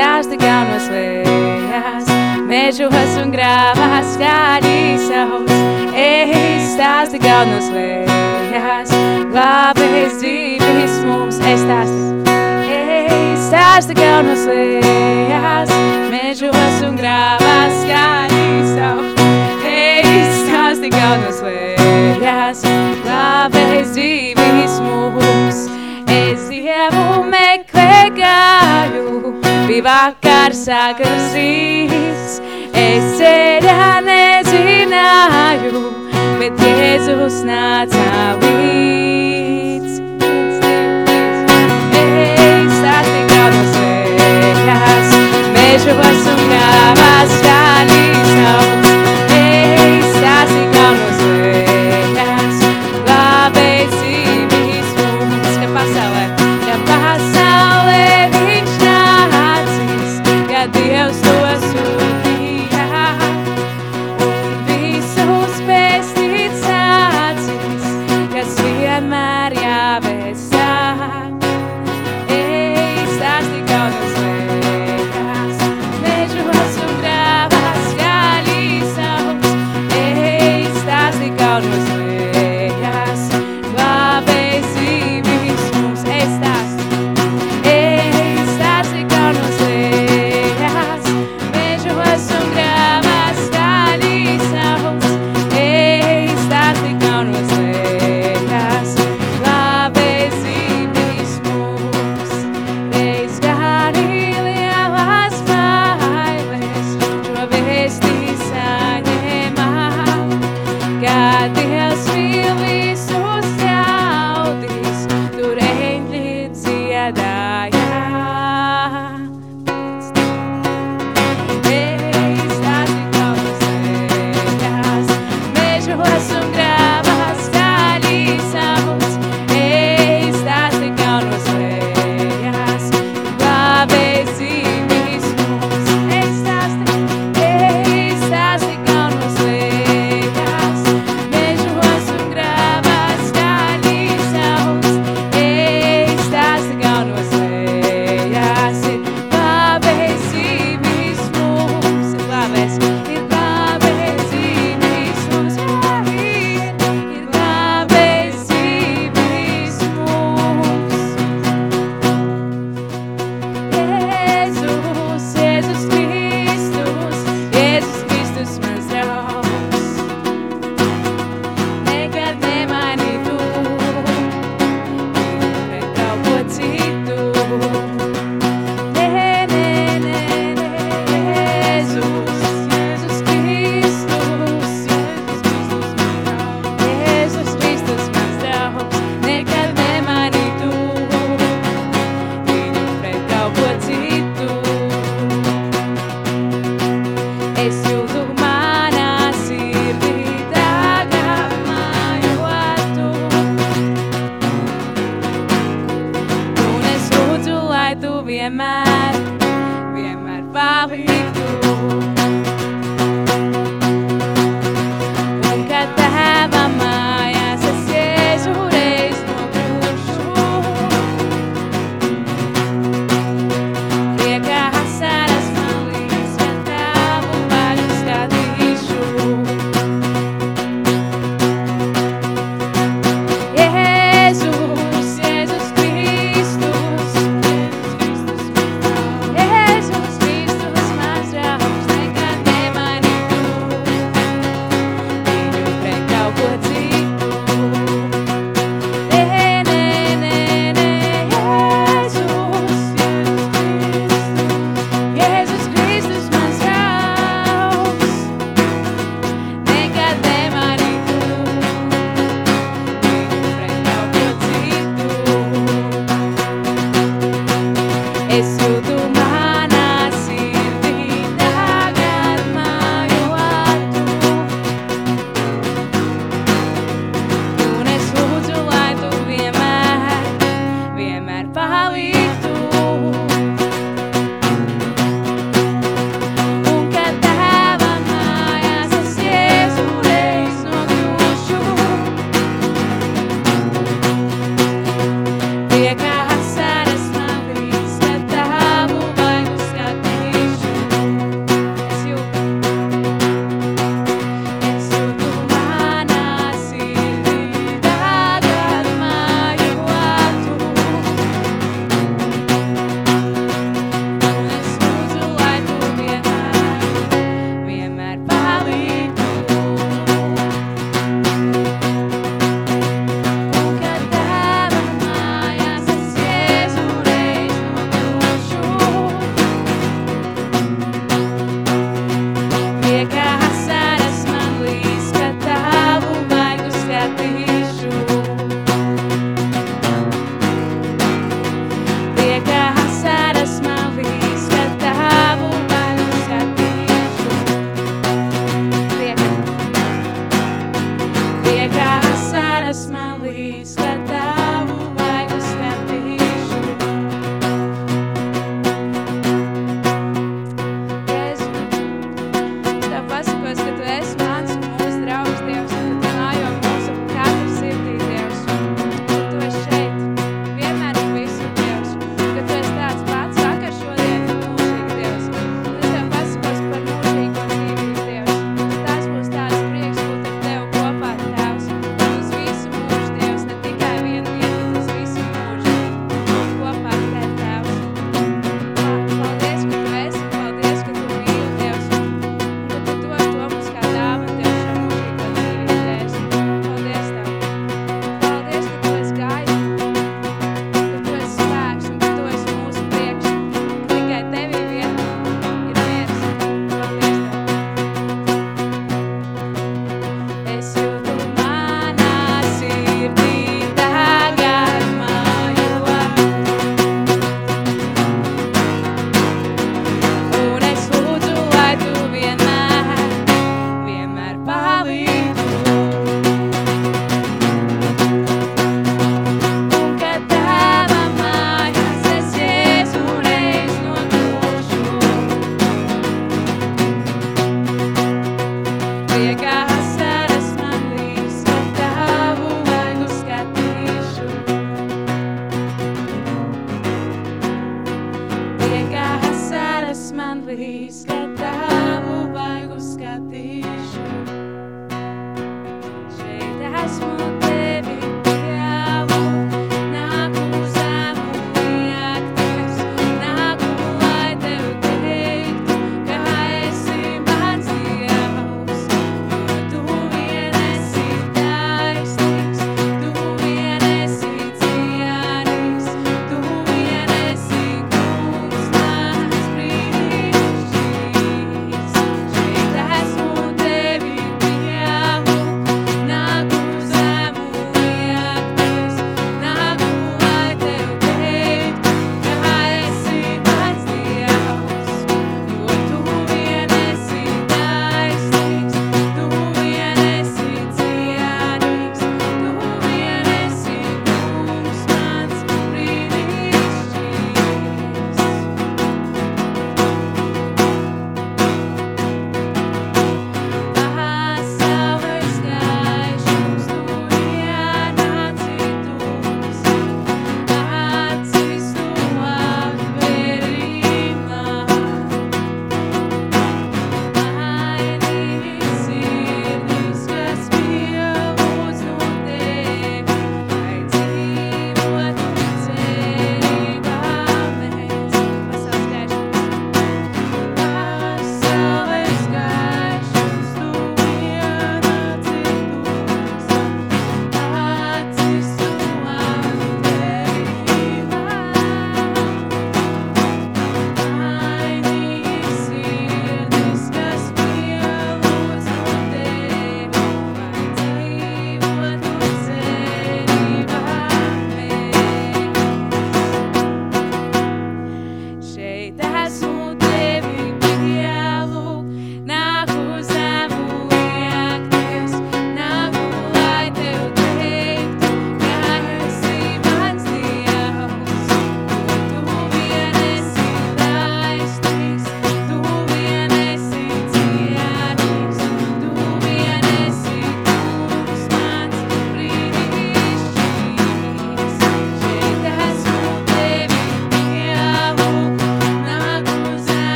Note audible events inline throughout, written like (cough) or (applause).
as the galmas huellas, mellujas son gravas calizaos, estas de galmas huellas, graves divismos, estas, estas de galmas huellas, mellujas son gravas calizaos, estas de galmas huellas, graves divismos, es diabo me cregallo, bija vakars agrs rīts, es ceļā nezināju, bet Jēzus nāca līdz. Es attikā no sveļas, mežos un gavas, tā līdz nav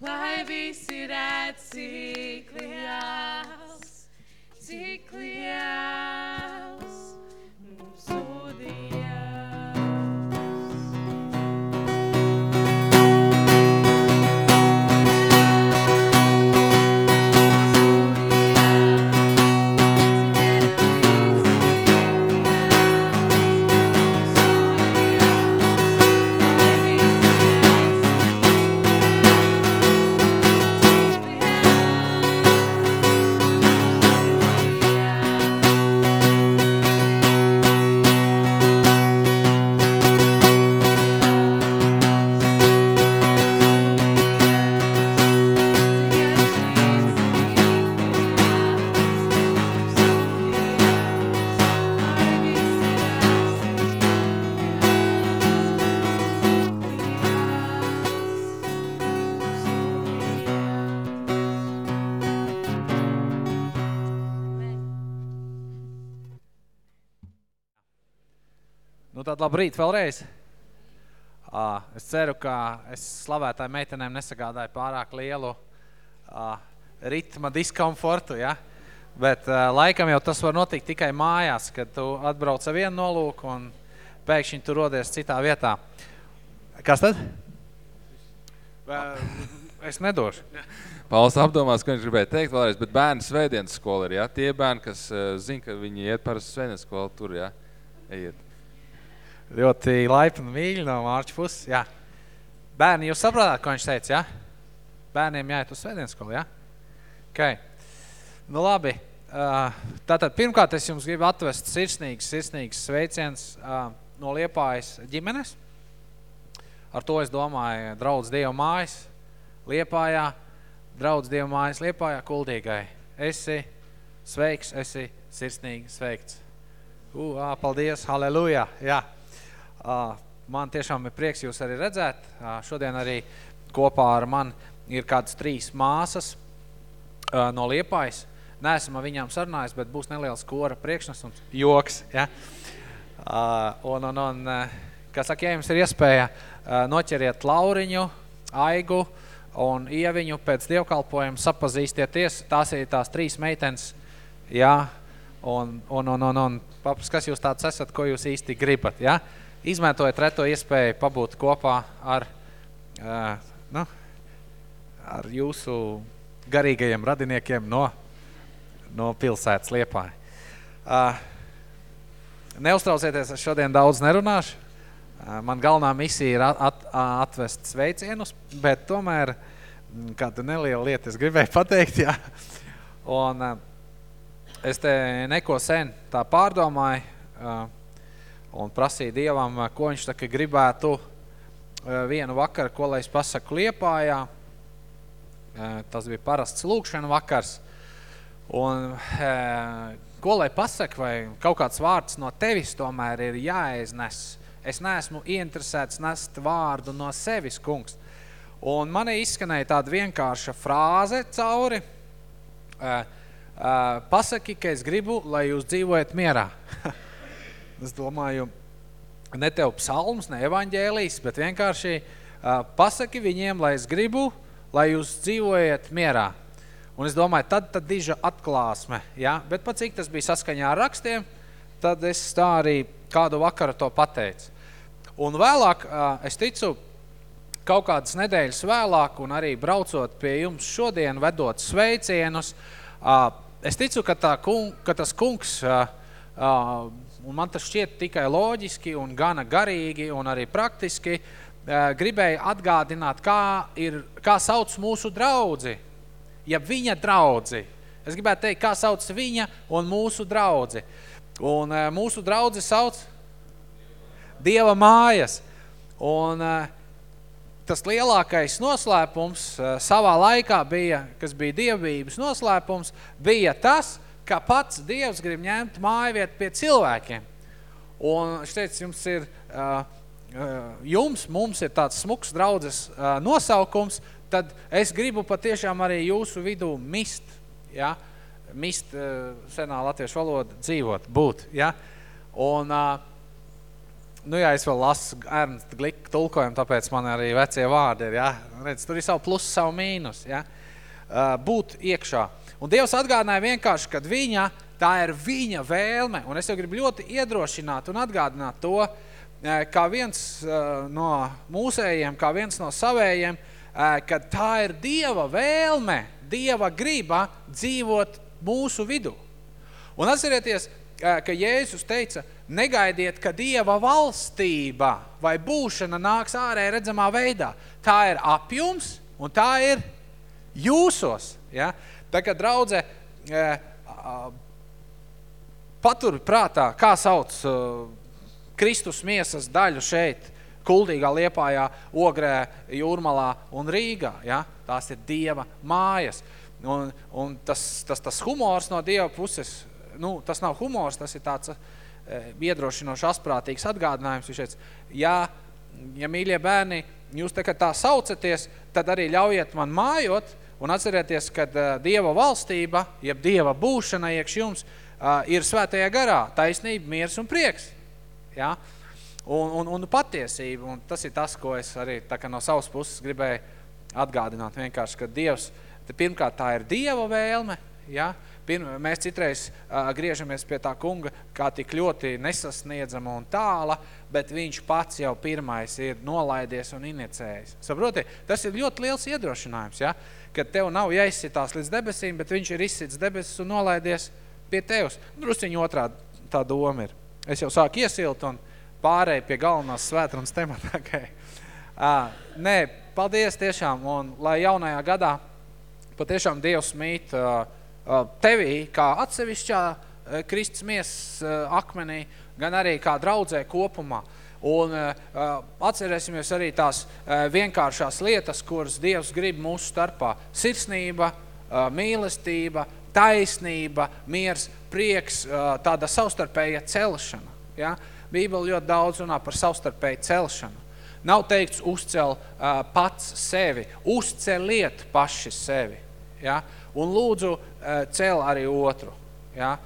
lai visi redz, cik liels, cik liels labrīt vēlreiz. Es ceru, ka es slavētāju meitenēm nesagādāju pārāk lielu ritma diskomfortu, ja? Bet laikam jau tas var notikt tikai mājās, kad tu atbrauc ar vienu nolūku un pēkšņi tu rodies citā vietā. Kas tad? Es nedošu. Pauls apdomās, ko viņš gribēja teikt vēlreiz, bet bērni svētdienas skola ir, ja? Tie bērni, kas zina, ka viņi iet parasti svētdienas skolu, tur, ja? Ejiet. Ļoti laipni mīļi no Mārča puses, jā. Bērni, jūs saprotāt, ko viņš teica, jā? Bērniem jāiet uz svētdienas skolu, jā? Okay. Nu labi, uh, tātad pirmkārt es jums gribu atvest sirsnīgs, sirsnīgs sveiciens uh, no Liepājas ģimenes. Ar to es domāju draudz Dievu mājas Liepājā, draudz Dievu mājas Liepājā kuldīgai. Esi sveiks, esi sirsnīgi sveikts. Uh, paldies, halleluja, jā. Uh, man tiešām ir prieks jūs arī redzēt. Uh, šodien arī kopā ar man ir kādas trīs māsas uh, no Liepājas. Neesam ar viņām sarunājis, bet būs neliels kora priekšnesums. Joks, ja? Un, un, un, uh, kā saka, ja jums ir iespēja, uh, noķeriet Lauriņu, Aigu un Ieviņu pēc dievkalpojuma sapazīstieties. Tās ir tās trīs meitenes, jā, un, un, un, un, un papas, kas jūs tāds esat, ko jūs īsti gribat, jā? Izmantojiet reto iespēju pabūt kopā ar, uh, nu, ar jūsu garīgajiem radiniekiem no, no pilsētas Liepāja. Uh, neuztraucieties, es šodien daudz nerunāšu. Uh, man galvenā misija ir at, at, atvest sveicienus, bet tomēr mm, kādu nelielu lietu es gribēju (laughs) pateikt, jā. Un uh, es te neko sen tā pārdomāju uh, un prasīju Dievam, ko viņš tā gribētu vienu vakaru, ko lai es pasaku Liepājā. Tas bija parasts lūkšana vakars. Un ko lai pasaka, vai kaut kāds vārds no tevis tomēr ir jāiznes. Es neesmu ieinteresēts nest vārdu no sevis, kungs. Un manī izskanēja tāda vienkārša frāze cauri. Pasaki, ka es gribu, lai jūs dzīvojat mierā. (laughs) es domāju, ne tev psalms, ne evaņģēlijs, bet vienkārši pasaki viņiem, lai es gribu, lai jūs dzīvojat mierā. Un es domāju, tad, tad diža atklāsme, ja? bet pat cik tas bija saskaņā ar rakstiem, tad es tā arī kādu vakaru to pateicu. Un vēlāk, es ticu, kaut kādas nedēļas vēlāk un arī braucot pie jums šodien, vedot sveicienus, es ticu, ka, tā kung, ka tas kungs, un man tas šķiet tikai loģiski un gana garīgi un arī praktiski, uh, gribēja atgādināt, kā, ir, kā sauc mūsu draudzi, ja viņa draudzi. Es gribētu teikt, kā sauc viņa un mūsu draudzi. Un uh, mūsu draudzi sauc Dieva mājas. Un uh, tas lielākais noslēpums savā laikā bija, kas bija dievības noslēpums, bija tas, ka pats Dievs grib ņemt mājvietu pie cilvēkiem. Un es teicu, jums ir, jums, mums ir tāds smuks draudzes nosaukums, tad es gribu patiešām arī jūsu vidū mist, ja? mist senā latviešu valoda dzīvot, būt. Ja? Un nu jā, es vēl lasu Ernst Glika tulkojumu, tāpēc man arī vecie vārdi ir, ja? Redz, tur ir savu plusu, savu mīnus, ja? Būt iekšā. Un Dievs atgādināja vienkārši, kad viņa, tā ir viņa vēlme, un es jau gribu ļoti iedrošināt un atgādināt to, uh, kā viens uh, no mūsējiem, kā viens no savējiem, uh, ka tā ir Dieva vēlme, Dieva griba dzīvot mūsu vidū. Un atcerieties, ka Jēzus teica, negaidiet, ka Dieva valstība vai būšana nāks ārē redzamā veidā. Tā ir apjums un tā ir jūsos. Ja? Tā kā draudze patur prātā, kā sauc Kristus miesas daļu šeit, Kuldīgā, Liepājā, Ogrē, Jūrmalā un Rīgā. Ja? Tās ir Dieva mājas. Un, un tas, tas, tas humors no Dieva puses, nu, tas nav humors, tas ir tāds uh, iedrošinošs, asprātīgs atgādinājums. Viņš teica, ja, ja mīļie bērni, jūs tā, tā saucaties, tad arī ļaujiet man mājot un atcerieties, ka Dieva valstība, jeb Dieva būšana iekš jums, ir svētajā garā, taisnība, miers un prieks. Ja? Un, un, un patiesība, un tas ir tas, ko es arī tā kā no savas puses gribēju atgādināt vienkārši, ka Dievs, pirmkārt tā ir Dieva vēlme, ja? Pirma, mēs citreiz uh, griežamies pie tā kunga, kā tik ļoti nesasniedzama un tāla, bet viņš pats jau pirmais ir nolaidies un inicējis. Saproti, tas ir ļoti liels iedrošinājums, ja? kad tev nav jāizsitās līdz debesīm, bet viņš ir izsits debesis un nolaidies pie tevs. Drusciņi otrā tā doma ir. Es jau sāku iesilt un pārēju pie galvenās svētrunas tematākai. (laughs) Uh, nē, paldies tiešām, un lai jaunajā gadā patiešām Dievs mīt uh, tevī kā atsevišķā Kristus miesas akmenī, gan arī kā draudzē kopumā. Un atcerēsimies arī tās vienkāršās lietas, kuras Dievs grib mūsu starpā. Sirsnība, mīlestība, taisnība, miers, prieks, tāda savstarpēja celšana. Ja? Bībeli ļoti daudz runā par savstarpēju celšanu. Nav teikts uzcel pats sevi, uzceliet paši sevi. Ja? Un lūdzu, uh, cel arī otru. Ja?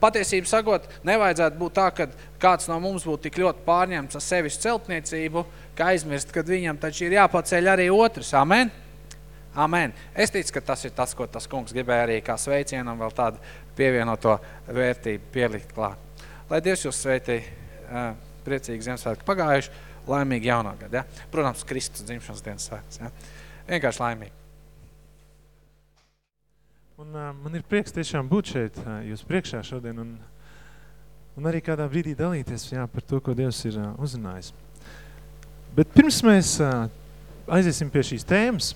Patiesību sakot, nevajadzētu būt tā, ka kāds no mums būtu tik ļoti pārņemts ar sevis celtniecību, ka aizmirst, kad viņam taču ir jāpaceļ arī otrs. Amen? Amen. Es ticu, ka tas ir tas, ko tas kungs gribēja arī kā sveicienam vēl tādu pievienoto vērtību pielikt klāt. Lai Dievs jūs sveitī priecīgi Ziemassvētku pagājuši, laimīgi jaunā gada. Ja? Protams, Kristus dzimšanas dienas svēts. Ja? Vienkārši laimīgi. Un, uh, man ir prieks tiešām būt šeit, uh, jūs priekšā šodien, un, un arī kādā brīdī dalīties jā, par to, ko Dievs ir uh, uzrunājis. Bet pirms mēs uh, aiziesim pie šīs tēmas,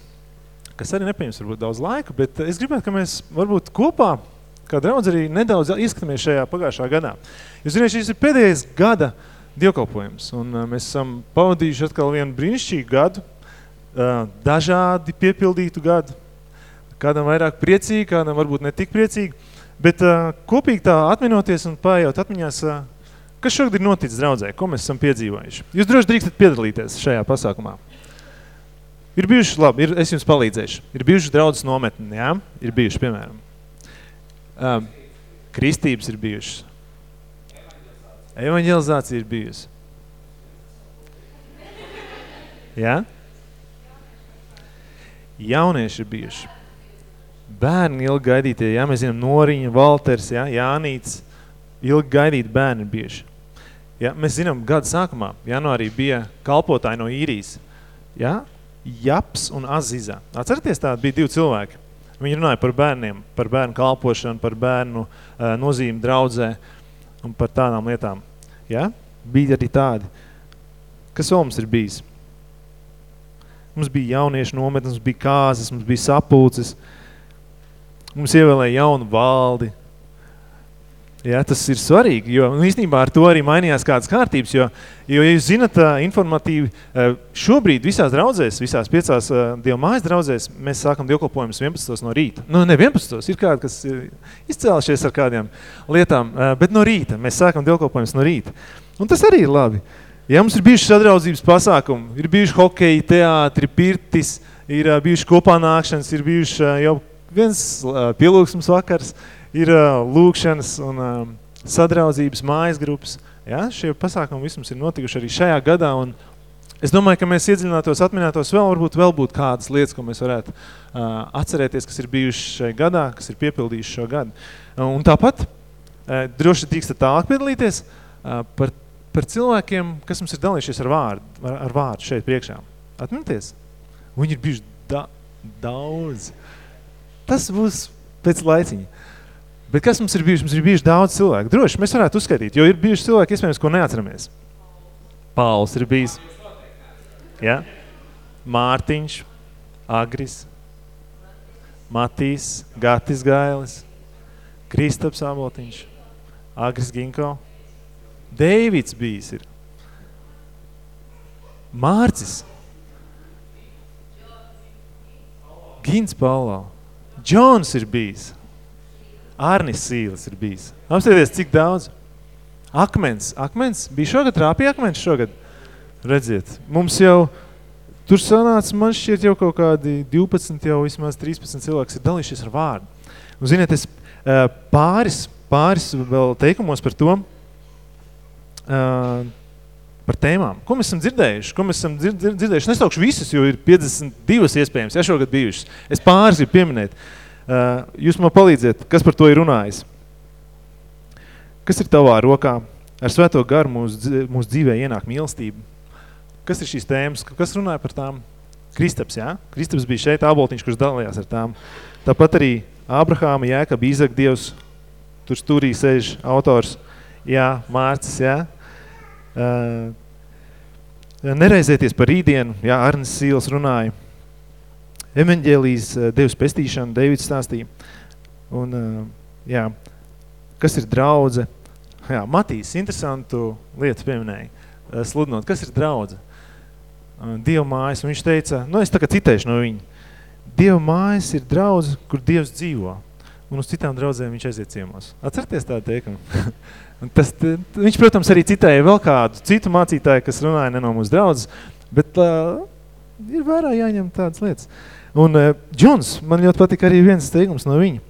kas arī nepieņems varbūt daudz laika, bet es gribētu, ka mēs varbūt kopā, kā draudz arī nedaudz ieskatāmies šajā pagājušā gadā. Jūs zināt, šis ir pēdējais gada dievkalpojums, un uh, mēs esam pavadījuši atkal vienu brīnišķīgu gadu, uh, dažādi piepildītu gadu, kādam vairāk priecīgi, kādam varbūt ne tik priecīgi, bet uh, kopīgi tā atminoties un pājot atmiņās, uh, kas šogad ir noticis draudzē, ko mēs esam piedzīvojuši. Jūs droši drīkstat piedalīties šajā pasākumā. Ir bijuši, labi, ir, es jums palīdzēšu. Ir bijuši draudzes nometni, jā? Ir bijuši, piemēram. Um, kristības ir bijušas. Evangelizācija ir bijusi. Jā? Jaunieši ir bijuši bērni ilgi gaidītie, ja, mēs zinām, Noriņa, Valters, ja, Jānīts, ilgi gaidīti bērni bieži. Ja, mēs zinām, gada sākumā, janvārī bija kalpotāji no īrijas, ja, Japs un Aziza. Atceraties, tādi bija divi cilvēki. Viņi runāja par bērniem, par bērnu kalpošanu, par bērnu uh, nozīmi draudzē un par tādām lietām. Ja? Bija arī tādi. Kas vēl mums ir bijis? Mums bija jauniešu nometnes, mums bija kāzes, mums bija sapulces, uh, mums ievēlēja jaunu valdi. Ja, tas ir svarīgi, jo nu, īstenībā ar to arī mainījās kādas kārtības, jo, jo ja jūs zinat informatīvi, šobrīd visās draudzēs, visās piecās Dieva mājas draudzēs, mēs sākam dievkalpojumus 11. no rīta. Nu, ne 11. ir kādi, kas izcēlušies ar kādiem lietām, bet no rīta, mēs sākam dievkalpojumus no rīta. Un tas arī ir labi. Ja mums ir bijuši sadraudzības pasākumi, ir bijuši hokeji, teātri, pirtis, ir bijuši kopā nākšanas, ir bijuši jau viens pielūgsmes vakars, ir lūkšanas un sadraudzības mājas grupas, Ja? Šie pasākumi vismaz ir notikuši arī šajā gadā, un es domāju, ka mēs iedziļinātos, atminētos vēl, varbūt vēl būtu kādas lietas, ko mēs varētu uh, atcerēties, kas ir bijušas šajā gadā, kas ir piepildījuši šo gadu. Uh, un tāpat, uh, droši drīkstat tālāk piedalīties uh, par, par cilvēkiem, kas mums ir dalījušies ar vārdu, ar, ar vārdu šeit priekšā. Atminaties? Viņi ir bijuši da daudz. Tas būs pēc laiciņa. Bet kas mums ir bijuši? Mums ir bijuši daudz cilvēku. Droši, mēs varētu uzskaitīt, jo ir bijuši cilvēki, iespējams, ko neatceramies. Pauls ir bijis. Ja? Mārtiņš, Agris, Matīs, Gatis Gailis, Kristaps Āboltiņš, Agris Ginko, Deivids bijis ir. Mārcis, Gins Paulo, Džons ir bijis. Arnis Sīles ir bijis. Apstieties, cik daudz. Akmens. Akmens bija šogad, trāpīja akmens šogad. Redziet, mums jau, tur sanāca, man šķiet jau kaut kādi 12, jau vismaz 13 cilvēks ir dalījušies ar vārdu. Un ziniet, es pāris, pāris vēl teikumos par to, par tēmām. Ko mēs esam dzirdējuši? Ko mēs esam dzird, dzirdējuši? Nesaukšu visas, jo ir 52 iespējams, ja šogad bijušas. Es pāris gribu pieminēt. Uh, jūs man palīdziet, kas par to ir runājis? Kas ir tavā rokā? Ar svēto garu mūsu, mūsu dzīvē ienāk mīlestība. Kas ir šīs tēmas? Kas runāja par tām? Kristaps, jā? Kristaps bija šeit āboltiņš, kurš dalījās ar tām. Tāpat arī Ābrahāma, Jēkab, Īzak Dievs, tur stūrī sēž autors, jā, Mārcis, jā. Nereizēties par rītdienu, jā, Arnis Sīls runāja evaņģēlijas eh, Dievs pestīšanu, Deivids stāstīja. Un, jā, kas ir draudze? Jā, Matīs, interesantu lietu pieminēja, sludinot. Kas ir draudze? Dieva mājas, un viņš teica, nu es kā citēšu no viņa. Dieva mājas ir draudze, kur Dievs dzīvo. Un uz citām draudzēm viņš aiziet ciemos. Atcerieties tādu teikumu? (laughs) Tas, viņš, protams, arī citēja vēl kādu citu mācītāju, kas runāja ne no mūsu draudzes, bet uh, ir vērā jāņem tādas lietas. Un uh, Džons, man ļoti patika arī viens teikums no viņa.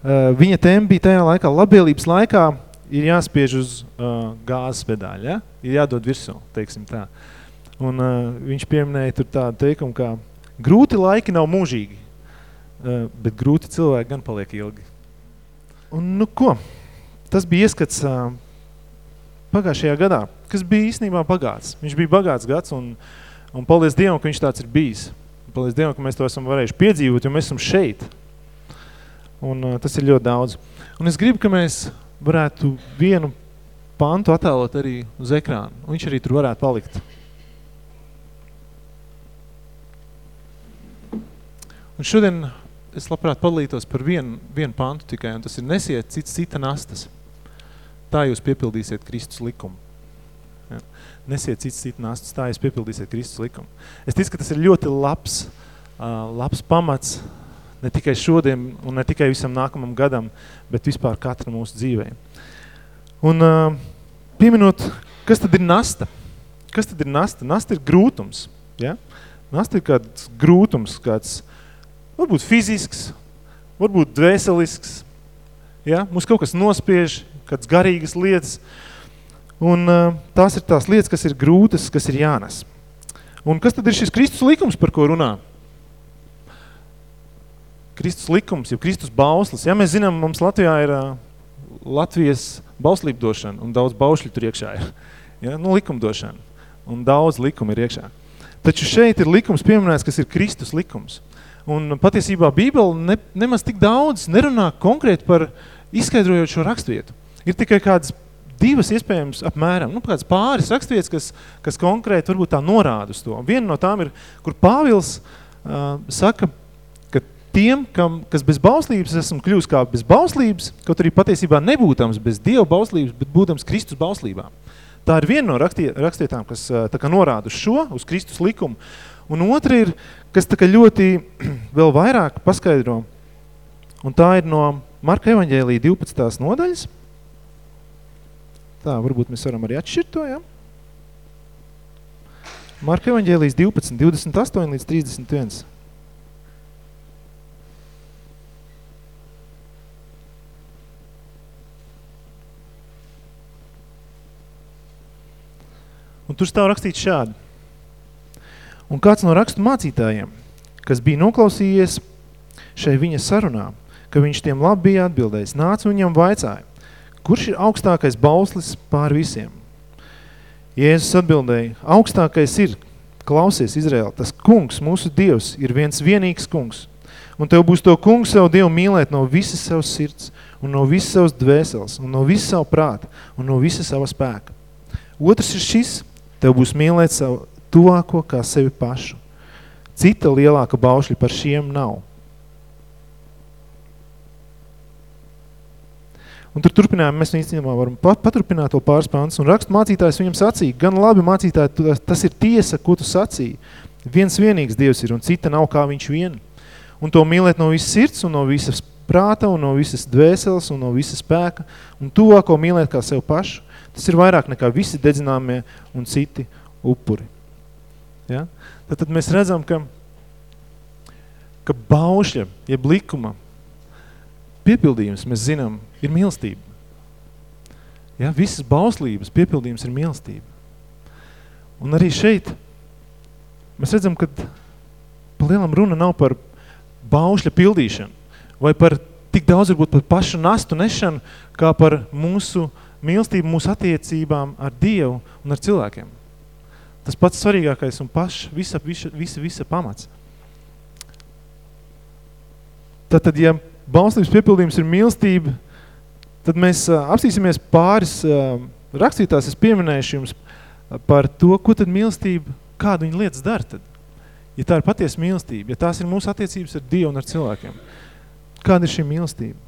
Uh, viņa tēma bija tajā laikā, labvēlības laikā ir jāspiež uz uh, gāzes pedāļa, ja? ir jādod virsū, teiksim tā. Un uh, viņš pieminēja tur tādu teikumu, kā grūti laiki nav mūžīgi, uh, bet grūti cilvēki gan paliek ilgi. Un nu ko, tas bija ieskats uh, pagājušajā gadā, kas bija īstenībā bagāts. Viņš bija bagāts gads un, un paldies Dievam, ka viņš tāds ir bijis. Paldies Dievam, ka mēs to esam varējuši piedzīvot, jo mēs esam šeit. Un uh, tas ir ļoti daudz. Un es gribu, ka mēs varētu vienu pantu attēlot arī uz ekrānu. Un viņš arī tur varētu palikt. Un šodien es labprāt padalītos par vienu, vienu pantu tikai, un tas ir nesiet cits cita nastas. Tā jūs piepildīsiet Kristus likumu nesiet cits citu nastas, tā jūs piepildīsiet Kristus likumu. Es ticu, ka tas ir ļoti labs, uh, labs pamats ne tikai šodien un ne tikai visam nākamam gadam, bet vispār katra mūsu dzīvē. Un uh, pieminot, kas tad ir nasta? Kas tad ir nasta? Nasta ir grūtums. Ja? Nasta ir kāds grūtums, kāds varbūt fizisks, varbūt dvēselisks. Ja? Mums kaut kas nospiež, kāds garīgas lietas, Un uh, tās ir tās lietas, kas ir grūtas, kas ir jānes. Un kas tad ir šis Kristus likums, par ko runā? Kristus likums, jau Kristus bauslis. Ja mēs zinām, mums Latvijā ir uh, Latvijas bauslībdošana un daudz baušļu tur iekšā ir. Ja? Nu, likumdošana. Un daudz likuma ir iekšā. Taču šeit ir likums pieminēts, kas ir Kristus likums. Un patiesībā Bībele ne, nemaz tik daudz nerunā konkrēti par izskaidrojot šo rakstvietu. Ir tikai kādas divas iespējams apmēram, nu, kāds pāris rakstvietas, kas, kas konkrēti varbūt tā norāda uz to. Viena no tām ir, kur Pāvils uh, saka, ka tiem, kam, kas bez bauslības esam kļūst kā bez bauslības, kaut arī patiesībā nebūtams bez Dieva bauslības, bet būtams Kristus bauslībā. Tā ir viena no rakstietām, kas tā kā norāda uz šo, uz Kristus likumu. Un otra ir, kas tā kā ļoti (clears throat) vēl vairāk paskaidro, un tā ir no Marka evaņģēlija 12. nodaļas, Tā, varbūt mēs varam arī atšķirt to, ja? Marka evaņģēlijas 12, 28 līdz 31. Un tur stāv rakstīts šādi. Un kāds no rakstu mācītājiem, kas bija noklausījies šai viņa sarunā, ka viņš tiem labi bija atbildējis, nāca un viņam vaicāja, kurš ir augstākais bauslis pār visiem? Jēzus atbildēja, augstākais ir, klausies Izraēl, tas kungs, mūsu Dievs, ir viens vienīgs kungs. Un tev būs to kungs savu Dievu mīlēt no visas savas sirds, un no visas savas dvēseles, un no visas savu prāta, un no visas sava spēka. Otrs ir šis, tev būs mīlēt savu tuvāko kā sevi pašu. Cita lielāka baušļa par šiem nav. Un tur turpinājumā mēs īstenībā varam paturpināt to pāris pāns. Un rakstu mācītājs viņam sacīja, gan labi mācītāji, tas ir tiesa, ko tu sacīji. Viens vienīgs Dievs ir un cita nav kā viņš vien. Un to mīlēt no visas sirds un no visas prāta un no visas dvēseles un no visas spēka. Un tuvāko mīlēt kā sev pašu. Tas ir vairāk nekā visi dedzināmie un citi upuri. Ja? Tad, tad mēs redzam, ka, ka baušļa, jeb likuma piepildījums, mēs zinām, ir mīlestība. Ja? Visas bauslības piepildījums ir mīlestība. Un arī šeit mēs redzam, ka pa lielam runa nav par baušļa pildīšanu vai par tik daudz varbūt par pašu nastu nešanu, kā par mūsu mīlestību, mūsu attiecībām ar Dievu un ar cilvēkiem. Tas pats svarīgākais un pašs visa, visa, visa, visa pamats. Tātad, ja bauslības piepildījums ir mīlestība, tad mēs apstīsimies pāris rakstītās, es pieminēšu jums par to, ko tad mīlestība, kādu viņa lietas dara tad. Ja tā ir patiesa mīlestība, ja tās ir mūsu attiecības ar Dievu un ar cilvēkiem, kāda ir šī mīlestība?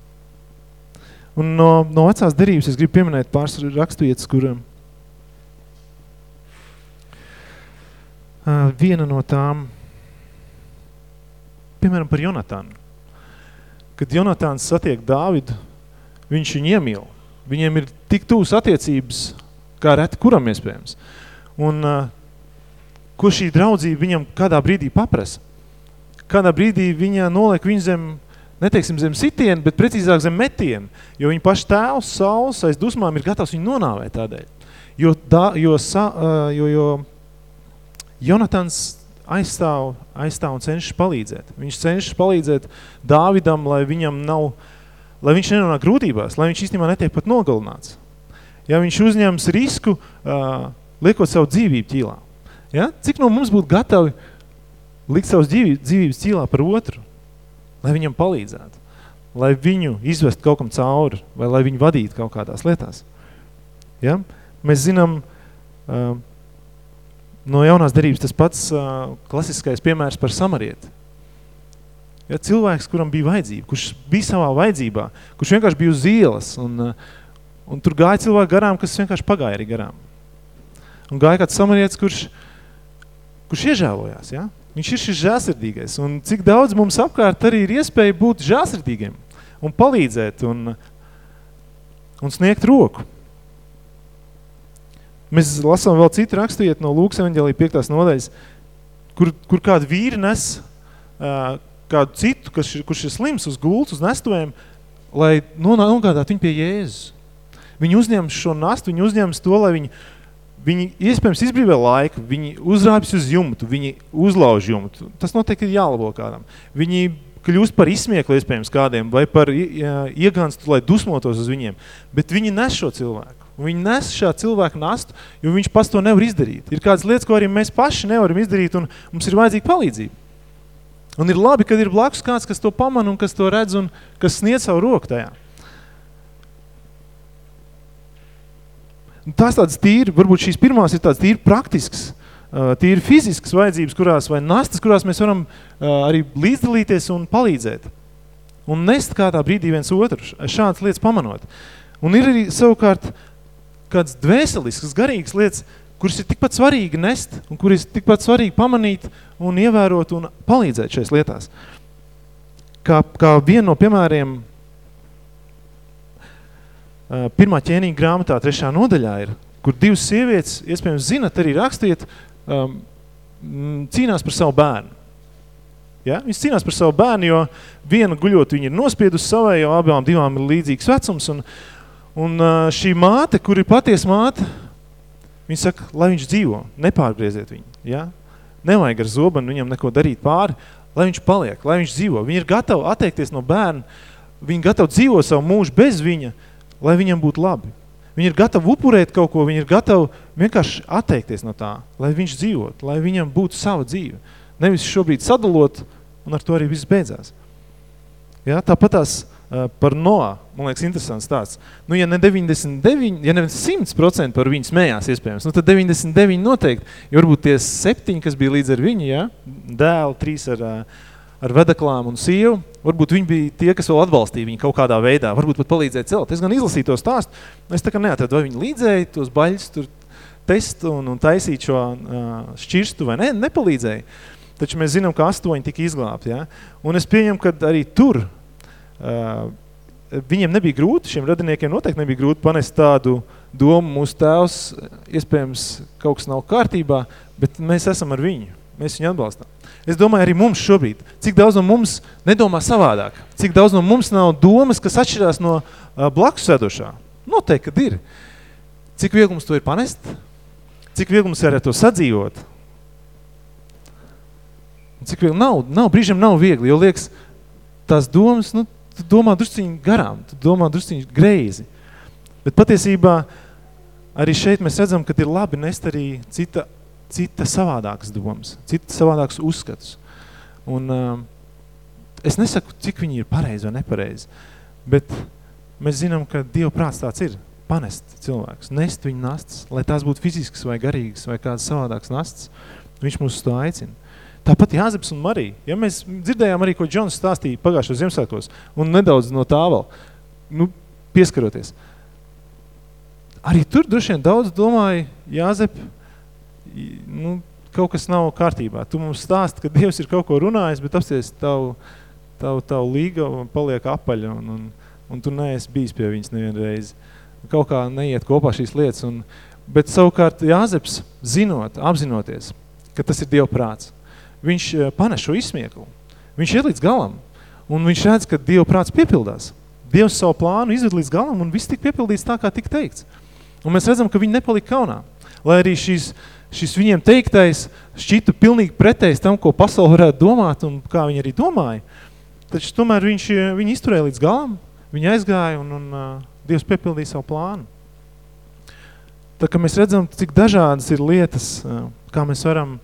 Un no, no vecās derības es gribu pieminēt pāris raksturietas, kur viena no tām, piemēram, par Jonatānu. Kad Jonatāns satiek Dāvidu, viņš viņu iemīl. Viņiem ir tik tūs attiecības, kā reti kuram iespējams. Un uh, ko šī draudzība viņam kādā brīdī paprasa? Kādā brīdī viņa noliek viņu zem, neteiksim zem sitienu, bet precīzāk zem metienu, jo viņa paša tēvs, saules aiz dusmām ir gatavs viņu nonāvēt tādēļ. Jo, da, jo, sa, uh, jo, jo Jonatans aizstāv, aizstāv un cenšas palīdzēt. Viņš cenšas palīdzēt Dāvidam, lai viņam nav, lai viņš nenonāk grūtībās, lai viņš īstenībā netiek pat nogalināts. Ja viņš uzņems risku, uh, liekot savu dzīvību ķīlā. Ja? Cik no mums būtu gatavi likt savus dzīvības, dzīvības ķīlā par otru, lai viņam palīdzētu, lai viņu izvest kaut kam cauri, vai lai viņu vadītu kaut kādās lietās. Ja? Mēs zinām, uh, no jaunās derības tas pats uh, klasiskais piemērs par samarieti. Ja, cilvēks, kuram bija vajadzība, kurš bija savā vajadzībā, kurš vienkārši bija uz ielas, un, uh, un tur gāja cilvēki garām, kas vienkārši pagāja arī garām. Un gāja kāds samarietis, kurš, kurš iežēlojās, ja? Viņš ir šis žēlsirdīgais, un cik daudz mums apkārt arī ir iespēja būt žēlsirdīgiem un palīdzēt un, un sniegt roku. Mēs lasām vēl citu raksturiet no Lūkas evaņģēlī 5. nodaļas, kur, kur kādu vīri nes uh, kādu citu, kas, kurš ir slims uz gultas, uz nestuvēm, lai nogādātu viņu pie Jēzus. Viņi uzņems šo nastu, viņi uzņems to, lai viņi, viņi iespējams izbrīvē laiku, viņi uzrāpjas uz jumtu, viņi uzlauž jumtu. Tas noteikti ir jālabo kādam. Viņi kļūst par izsmieklu iespējams kādiem vai par ieganstu, lai dusmotos uz viņiem. Bet viņi nes šo cilvēku. Viņi nes šā cilvēku nastu, jo viņš pats to nevar izdarīt. Ir kādas lietas, ko arī mēs paši nevaram izdarīt, un mums ir vajadzīga palīdzība. Un ir labi, kad ir blakus kāds, kas to pamana un kas to redz un kas sniedz savu roku tajā. Tās tādas tīri, varbūt šīs pirmās ir tādas tīri praktiskas, tīri fiziskas vajadzības, kurās vai nastas, kurās mēs varam arī līdzdalīties un palīdzēt. Un nest kādā brīdī viens otru, šādas lietas pamanot. Un ir arī savukārt kāds dvēselisks, garīgas lietas, kuras ir tikpat svarīgi nest un kuras ir tikpat svarīgi pamanīt un ievērot un palīdzēt šais lietās. Kā, kā viena no piemēriem pirmā ķēnīga grāmatā trešā nodaļā ir, kur divas sievietes, iespējams zinat, arī rakstiet, um, cīnās par savu bērnu. Ja? Viņas cīnās par savu bērnu, jo viena guļot viņa ir nospiedus savai, jo abām divām ir līdzīgs vecums, un, Un šī māte, kur ir paties māte, Viņi saka, lai viņš dzīvo, nepārgrieziet viņu. Ja? Nevajag ar zobenu viņam neko darīt pāri, lai viņš paliek, lai viņš dzīvo. Viņi ir gatavi atteikties no bērna, viņi gatavi dzīvo savu mūžu bez viņa, lai viņam būtu labi. Viņi ir gatavi upurēt kaut ko, viņi ir gatavi vienkārši atteikties no tā, lai viņš dzīvot, lai viņam būtu sava dzīve. Nevis šobrīd sadalot, un ar to arī viss beidzās. Ja, tāpat tās par Noā, man liekas, interesants tāds. Nu, ja ne 99, ja ne 100% par viņu smējās iespējams, nu tad 99 noteikti. Jo varbūt tie septiņi, kas bija līdz ar viņu, ja, dēli, trīs ar, uh, ar vedaklām un sievu, varbūt viņi bija tie, kas vēl atbalstīja viņu kaut kādā veidā, varbūt pat palīdzēja celt. Es gan izlasīju to stāstu, es tā kā neatradu, vai viņi līdzēja tos baļus tur testu un, un taisīt šo uh, šķirstu vai ne, nepalīdzēja. Taču mēs zinām, ka astoņi tika izglābti. Ja? Un es pieņemu, ka arī tur viņiem nebija grūti, šiem radiniekiem noteikti nebija grūti panest tādu domu, mūsu tēvs, iespējams, kaut kas nav kārtībā, bet mēs esam ar viņu, mēs viņu atbalstam. Es domāju arī mums šobrīd, cik daudz no mums nedomā savādāk, cik daudz no mums nav domas, kas atšķirās no uh, blakus sēdošā. Noteikti, kad ir. Cik viegli mums to ir panest, cik viegli mums ir ar to sadzīvot, cik viegli nav, nav, brīžiem nav viegli, jo liekas, tās domas, nu, tu domā drusciņi garām, tu domā drusciņi greizi. Bet patiesībā arī šeit mēs redzam, ka ir labi nest arī cita, cita savādākas domas, cita savādākas uzskatus. Un uh, es nesaku, cik viņi ir pareizi vai nepareizi, bet mēs zinām, ka Dieva prāts tāds ir, panest cilvēkus, nest viņu nastas, lai tās būtu fiziskas vai garīgas vai kādas savādākas nastas, viņš mūs uz to aicina. Tāpat Jāzeps un Marija. Ja mēs dzirdējām arī, ko Džons stāstīja pagājušos Ziemassvētkos, un nedaudz no tā vēl, nu, pieskaroties. Arī tur droši vien daudz domāja, Jāzep, nu, kaut kas nav kārtībā. Tu mums stāst, ka Dievs ir kaut ko runājis, bet apsties tavu, tavu, tavu līga paliek apaļa, un, un, un tu neesi bijis pie viņas nevienreiz. Kaut kā neiet kopā šīs lietas. Un, bet savukārt Jāzeps, zinot, apzinoties, ka tas ir Dieva prāts, viņš eh, panes šo izsmieklu. Viņš iet līdz galam, un viņš redz, ka Dieva prāts piepildās. Dievs savu plānu izved līdz galam, un viss tika piepildīts tā, kā tika teikts. Un mēs redzam, ka viņi nepalika kaunā. Lai arī šis, šis viņiem teiktais šķita pilnīgi pretējs tam, ko pasauli varētu domāt, un kā viņi arī domāja, taču tomēr viņš, eh, viņi izturēja līdz galam, viņi aizgāja, un, un uh, Dievs piepildīja savu plānu. Tā kā mēs redzam, cik dažādas ir lietas, uh, kā mēs varam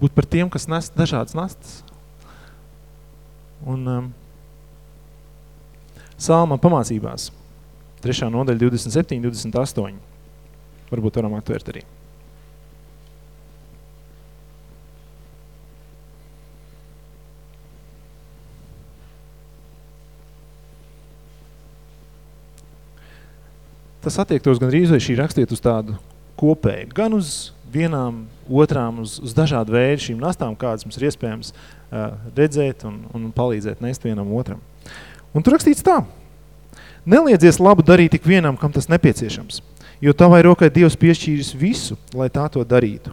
būt par tiem, kas nes dažādas nastas. Un um, Salma pamācībās, 3. nodaļa 27, 28. Varbūt varam atvērt arī. Tas attiektos gan rīzai šī rakstiet uz tādu kopēju, gan uz vienām, otrām, uz, uz dažādu veidu šīm nastām, kādas mums ir iespējams uh, redzēt un, un palīdzēt nest vienam otram. Un tur rakstīts tā, neliedzies labu darīt tik vienam, kam tas nepieciešams, jo tavai rokai Dievs piešķīris visu, lai tā to darītu.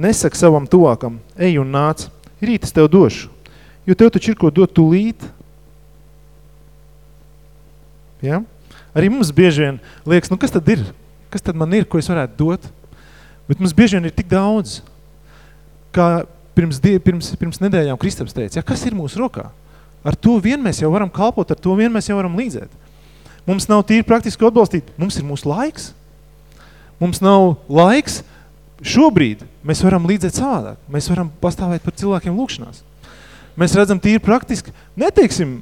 Nesak savam tuvākam, ej un nāc, rīt es tev došu, jo tev taču ir ko dot tūlīt. Ja? Arī mums bieži vien liekas, nu kas tad ir? Kas tad man ir, ko es varētu dot? Bet mums bieži vien ir tik daudz, kā pirms, die, pirms, pirms nedēļām Kristaps teica, ja, kas ir mūsu rokā? Ar to vien mēs jau varam kalpot, ar to vien mēs jau varam līdzēt. Mums nav tīri praktiski atbalstīt, mums ir mūsu laiks. Mums nav laiks, šobrīd mēs varam līdzēt savādāk. Mēs varam pastāvēt par cilvēkiem lūkšanās. Mēs redzam tīri praktiski, neteiksim,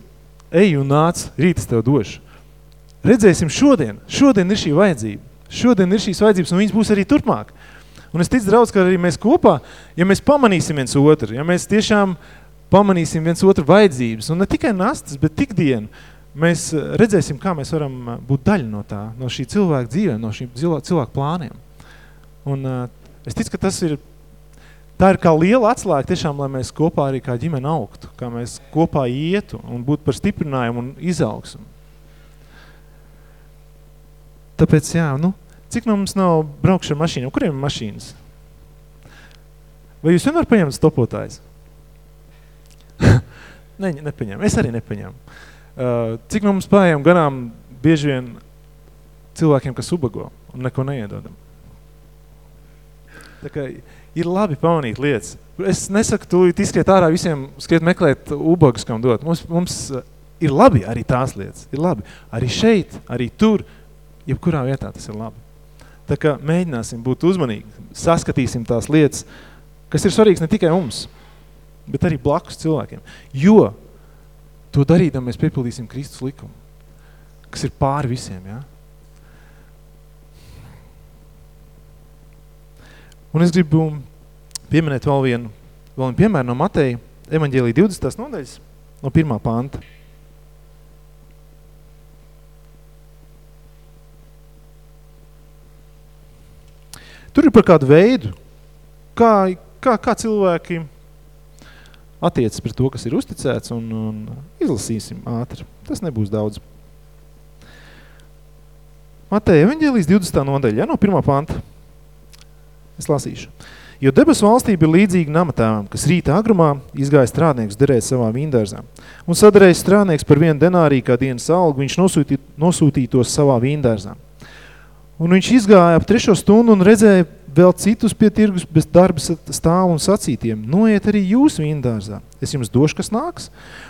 ej un nāc, rīt es tev došu. Redzēsim šodien, šodien ir šī vajadzība. Šodien ir šīs vajadzības un viņas būs arī turpmāk. Un es ticu, draudz, ka arī mēs kopā, ja mēs pamanīsim viens otru, ja mēs tiešām pamanīsim viens otru vajadzības, un ne tikai nastas, bet tikdienu, mēs eh, redzēsim, kā mēs varam eh, būt daļa no tā, no šī cilvēka dzīvē, no šī cilvēka plāniem. Un uh, es ticu, ka tas ir, tā ir kā liela atslēga tiešām, lai mēs kopā arī kā ģimene augtu, kā mēs kopā ietu un būtu par stiprinājumu un izaugsmu. Tāpēc, jā, nu, Cik no mums nav braukšu ar mašīnām? Kuriem ir mašīnas? Vai jūs vienmēr paņemat stopotājs? (laughs) ne, nepaņem. Es arī nepaņemu. Uh, cik no mums pājām garām bieži vien cilvēkiem, kas ubago un neko neiedodam? Tā kā ir labi pamanīt lietas. Es nesaku, tu izskriet ārā visiem, skriet meklēt ubagus, kam dot. Mums, mums uh, ir labi arī tās lietas. Ir labi. Arī šeit, arī tur, jebkurā vietā tas ir labi. Tā kā mēģināsim būt uzmanīgi, saskatīsim tās lietas, kas ir svarīgas ne tikai mums, bet arī blakus cilvēkiem. Jo to darītam mēs piepildīsim Kristus likumu, kas ir pāri visiem, ja? Un es gribu pieminēt vēl vienu, vēl vienu piemēru no Mateja evaņģēlī 20. nodaļas no pirmā panta. Tur ir par kādu veidu, kā, kā, kā cilvēki attiecas pret to, kas ir uzticēts, un, un izlasīsim ātri. Tas nebūs daudz. Mateja evaņģēlīs 20. nodaļa, ja, no pirmā panta. Es lasīšu. Jo debesu valstība ir līdzīga namatēvam, kas rīta agrumā izgāja strādnieks derēt savā vīndārzā. Un sadarēja strādnieks par vienu denāriju kā dienas algu, viņš nosūtī, nosūtītos savā vīndārzā. Un viņš izgāja ap trešo stundu un redzēja vēl citus pie tirgus bez darba stāv un sacītiem. Noiet arī jūs vīndārzā, es jums došu, kas nāks.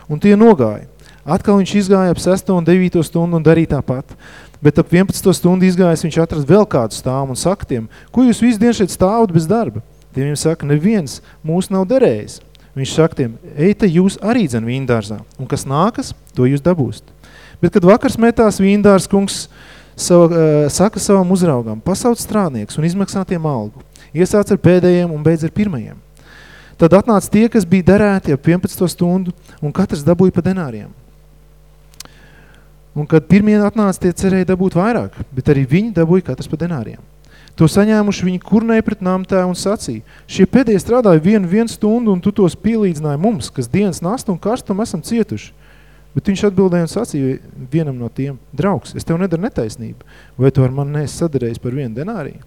Un tie nogāja. Atkal viņš izgāja ap 6 un 9 stundu un darīja tāpat. Bet ap 11 stundu izgājis viņš atrast vēl kādu stāvu un saka tiem, ko jūs visu dienu šeit stāvat bez darba? Tie viņam saka, neviens mūs nav derējis. Viņš saka tiem, eita jūs arī dzen vīndārzā, un kas nākas, to jūs dabūst. Bet, kad vakars metās vīndārs kungs, sava, uh, saka savam uzraugam, pasauc strādnieks un izmaksā tiem algu. Iesāc ar pēdējiem un beidz ar pirmajiem. Tad atnāca tie, kas bija derēti ap 11 stundu, un katrs dabūja pa denāriem. Un kad pirmie atnāca, tie cerēja dabūt vairāk, bet arī viņi dabūja katrs pa denāriem. To saņēmuši viņi kurnēja pret nāmtēju un sacīja, šie pēdējie strādāja vienu, vienu stundu, un tu tos pielīdzināji mums, kas dienas nastu un karstumu esam cietuši. Bet viņš atbildēja un sacīja vienam no tiem, draugs, es tev nedaru netaisnību, vai tu ar mani neesi sadarējis par vienu denāriju?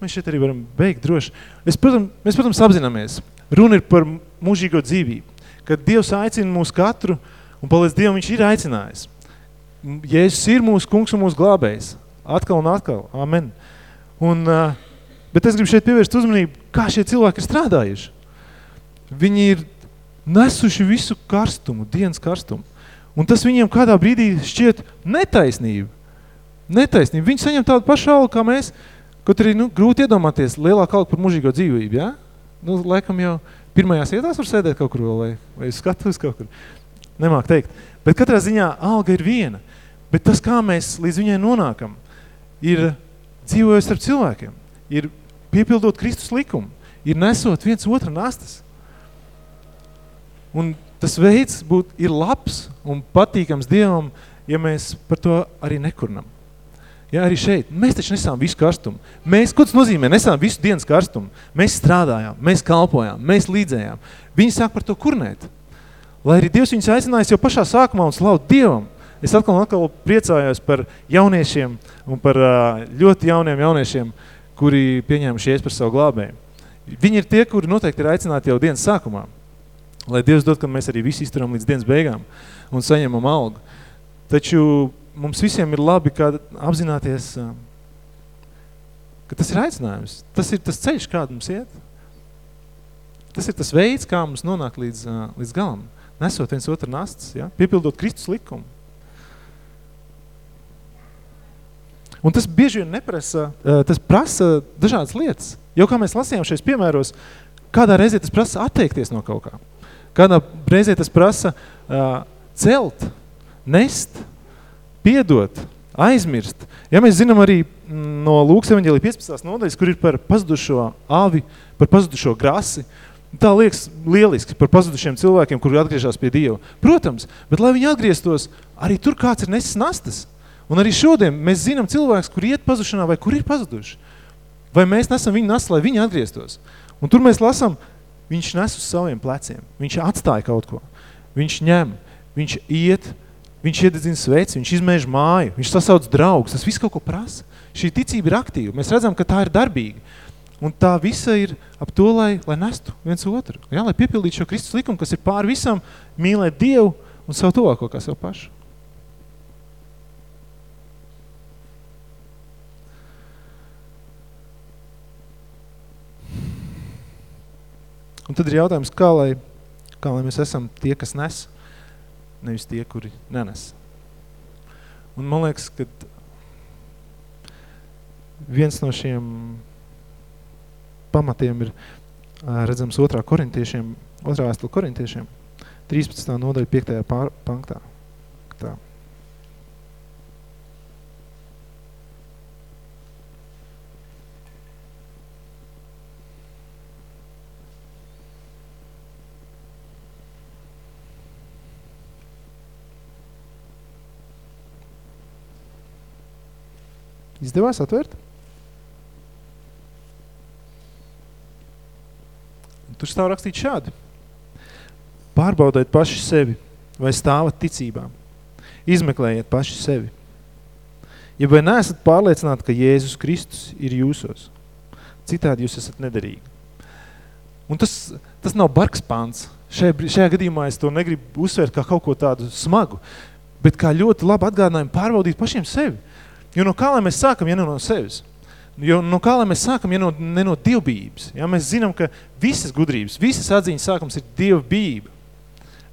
Mēs šeit arī varam beigt droši. Es, protams, mēs, protams, apzināmies, runa ir par mūžīgo dzīvību, kad Dievs aicina mūs katru, un palīdz Dievam viņš ir aicinājis. Jēzus ir mūsu kungs un mūsu glābējs. Atkal un atkal. Amen. Un, bet es gribu šeit pievērst uzmanību, kā šie cilvēki ir strādājuši. Viņi ir nesuši visu karstumu, dienas karstumu. Un tas viņiem kādā brīdī šķiet netaisnība. Netaisnība. Viņi saņem tādu pašu algu, kā mēs, kaut arī nu, grūti iedomāties lielāku algu par mužīgo dzīvību. Ja? Nu, laikam jau pirmajās ietās var sēdēt kaut kur vēl, vai, vai skatus kaut kur. Nemāk teikt. Bet katrā ziņā alga ir viena. Bet tas, kā mēs līdz viņai nonākam, ir dzīvojot starp cilvēkiem, ir piepildot Kristus likumu, ir nesot viens otra nastas. Un tas veids būt, ir labs un patīkams Dievam, ja mēs par to arī nekurnam. Ja, arī šeit. Mēs taču nesām visu karstumu. Mēs, ko tas nozīmē? Nesām visu dienas karstumu. Mēs strādājām, mēs kalpojām, mēs līdzējām. Viņi sāk par to kurnēt. Lai arī Dievs viņus aicinājis jau pašā sākumā un slaut Dievam, Es atkal un atkal priecājos par jauniešiem un par ļoti jauniem jauniešiem, kuri pieņēmušies par savu glābēju. Viņi ir tie, kuri noteikti ir aicināti jau dienas sākumā. Lai Dievs dod, ka mēs arī visi izturam līdz dienas beigām un saņemam algu. Taču mums visiem ir labi kā apzināties, ka tas ir aicinājums. Tas ir tas ceļš, kādu mums iet. Tas ir tas veids, kā mums nonāk līdz, līdz galam. Nesot viens otru nastas, ja? piepildot Kristus likumu. Un tas bieži vien neprasa, tas prasa dažādas lietas. Jau kā mēs lasījām šajos piemēros, kādā reizē tas prasa atteikties no kaut kā. Kādā reizē tas prasa uh, celt, nest, piedot, aizmirst. Ja mēs zinām arī no Lūkas evaņģēlī 15. nodaļas, kur ir par pazudušo avi, par pazudušo grasi, tā liekas lieliski par pazudušiem cilvēkiem, kuri atgriežās pie Dieva. Protams, bet lai viņi atgrieztos, arī tur kāds ir nesis nastas. Un arī šodien mēs zinām cilvēks, kur iet pazušanā vai kur ir pazuduši. Vai mēs nesam viņu nas, lai viņi atgrieztos. Un tur mēs lasām, viņš nes uz saviem pleciem. Viņš atstāja kaut ko. Viņš ņem, viņš iet, viņš iededzina sveci, viņš izmēž māju, viņš sasauc draugus, tas viss kaut ko prasa. Šī ticība ir aktīva. Mēs redzam, ka tā ir darbīga. Un tā visa ir ap to, lai, lai nestu viens otru. Jā, lai piepildītu šo Kristus likumu, kas ir pār visam mīlēt Dievu un savu tuvāko kā sev pašu. Un tad ir jautājums, kā lai, kā lai mēs esam tie, kas nes, nevis tie, kuri nenes. Un man liekas, ka viens no šiem pamatiem ir redzams otrā korintiešiem, otrā vēstula korintiešiem, 13. nodaļa 5. Pār, panktā. Tā. Izdevās atvērt? Tur stāv rakstīt šādi. Pārbaudiet paši sevi, vai stāvat ticībā. Izmeklējiet paši sevi. Ja vai neesat pārliecināti, ka Jēzus Kristus ir jūsos, citādi jūs esat nederīgi. Un tas, tas nav bargs pants. Šajā, šajā gadījumā es to negribu uzsvērt kā kaut ko tādu smagu, bet kā ļoti labu atgādinājumu pārbaudīt pašiem sevi. Jo no kā lai mēs sākam, ja ne no sevis? Jo no kā lai mēs sākam, ja no, ne no dievbības? Ja mēs zinām, ka visas gudrības, visas atziņas sākums ir dievbība.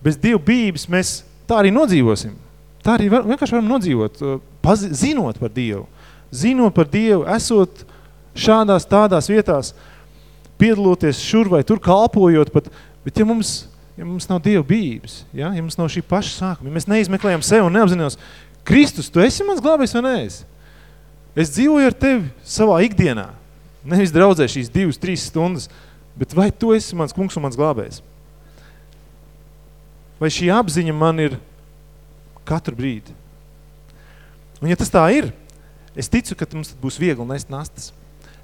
Bez dievbības mēs tā arī nodzīvosim. Tā arī var, vienkārši varam nodzīvot, uh, pazi, zinot par Dievu. Zinot par Dievu, esot šādās, tādās vietās, piedaloties šur vai tur kalpojot, pat, bet ja mums, ja mums nav Dieva bības, ja, ja mums nav šī paša sākuma, ja mēs neizmeklējam sevi un neapzināmies, Kristus, tu esi mans glābējs vai neesi? Es dzīvoju ar tevi savā ikdienā, nevis draudzē šīs divas, trīs stundas, bet vai tu esi mans kungs un mans glābējs? Vai šī apziņa man ir katru brīdi? Un ja tas tā ir, es ticu, ka mums būs viegli nest nastas.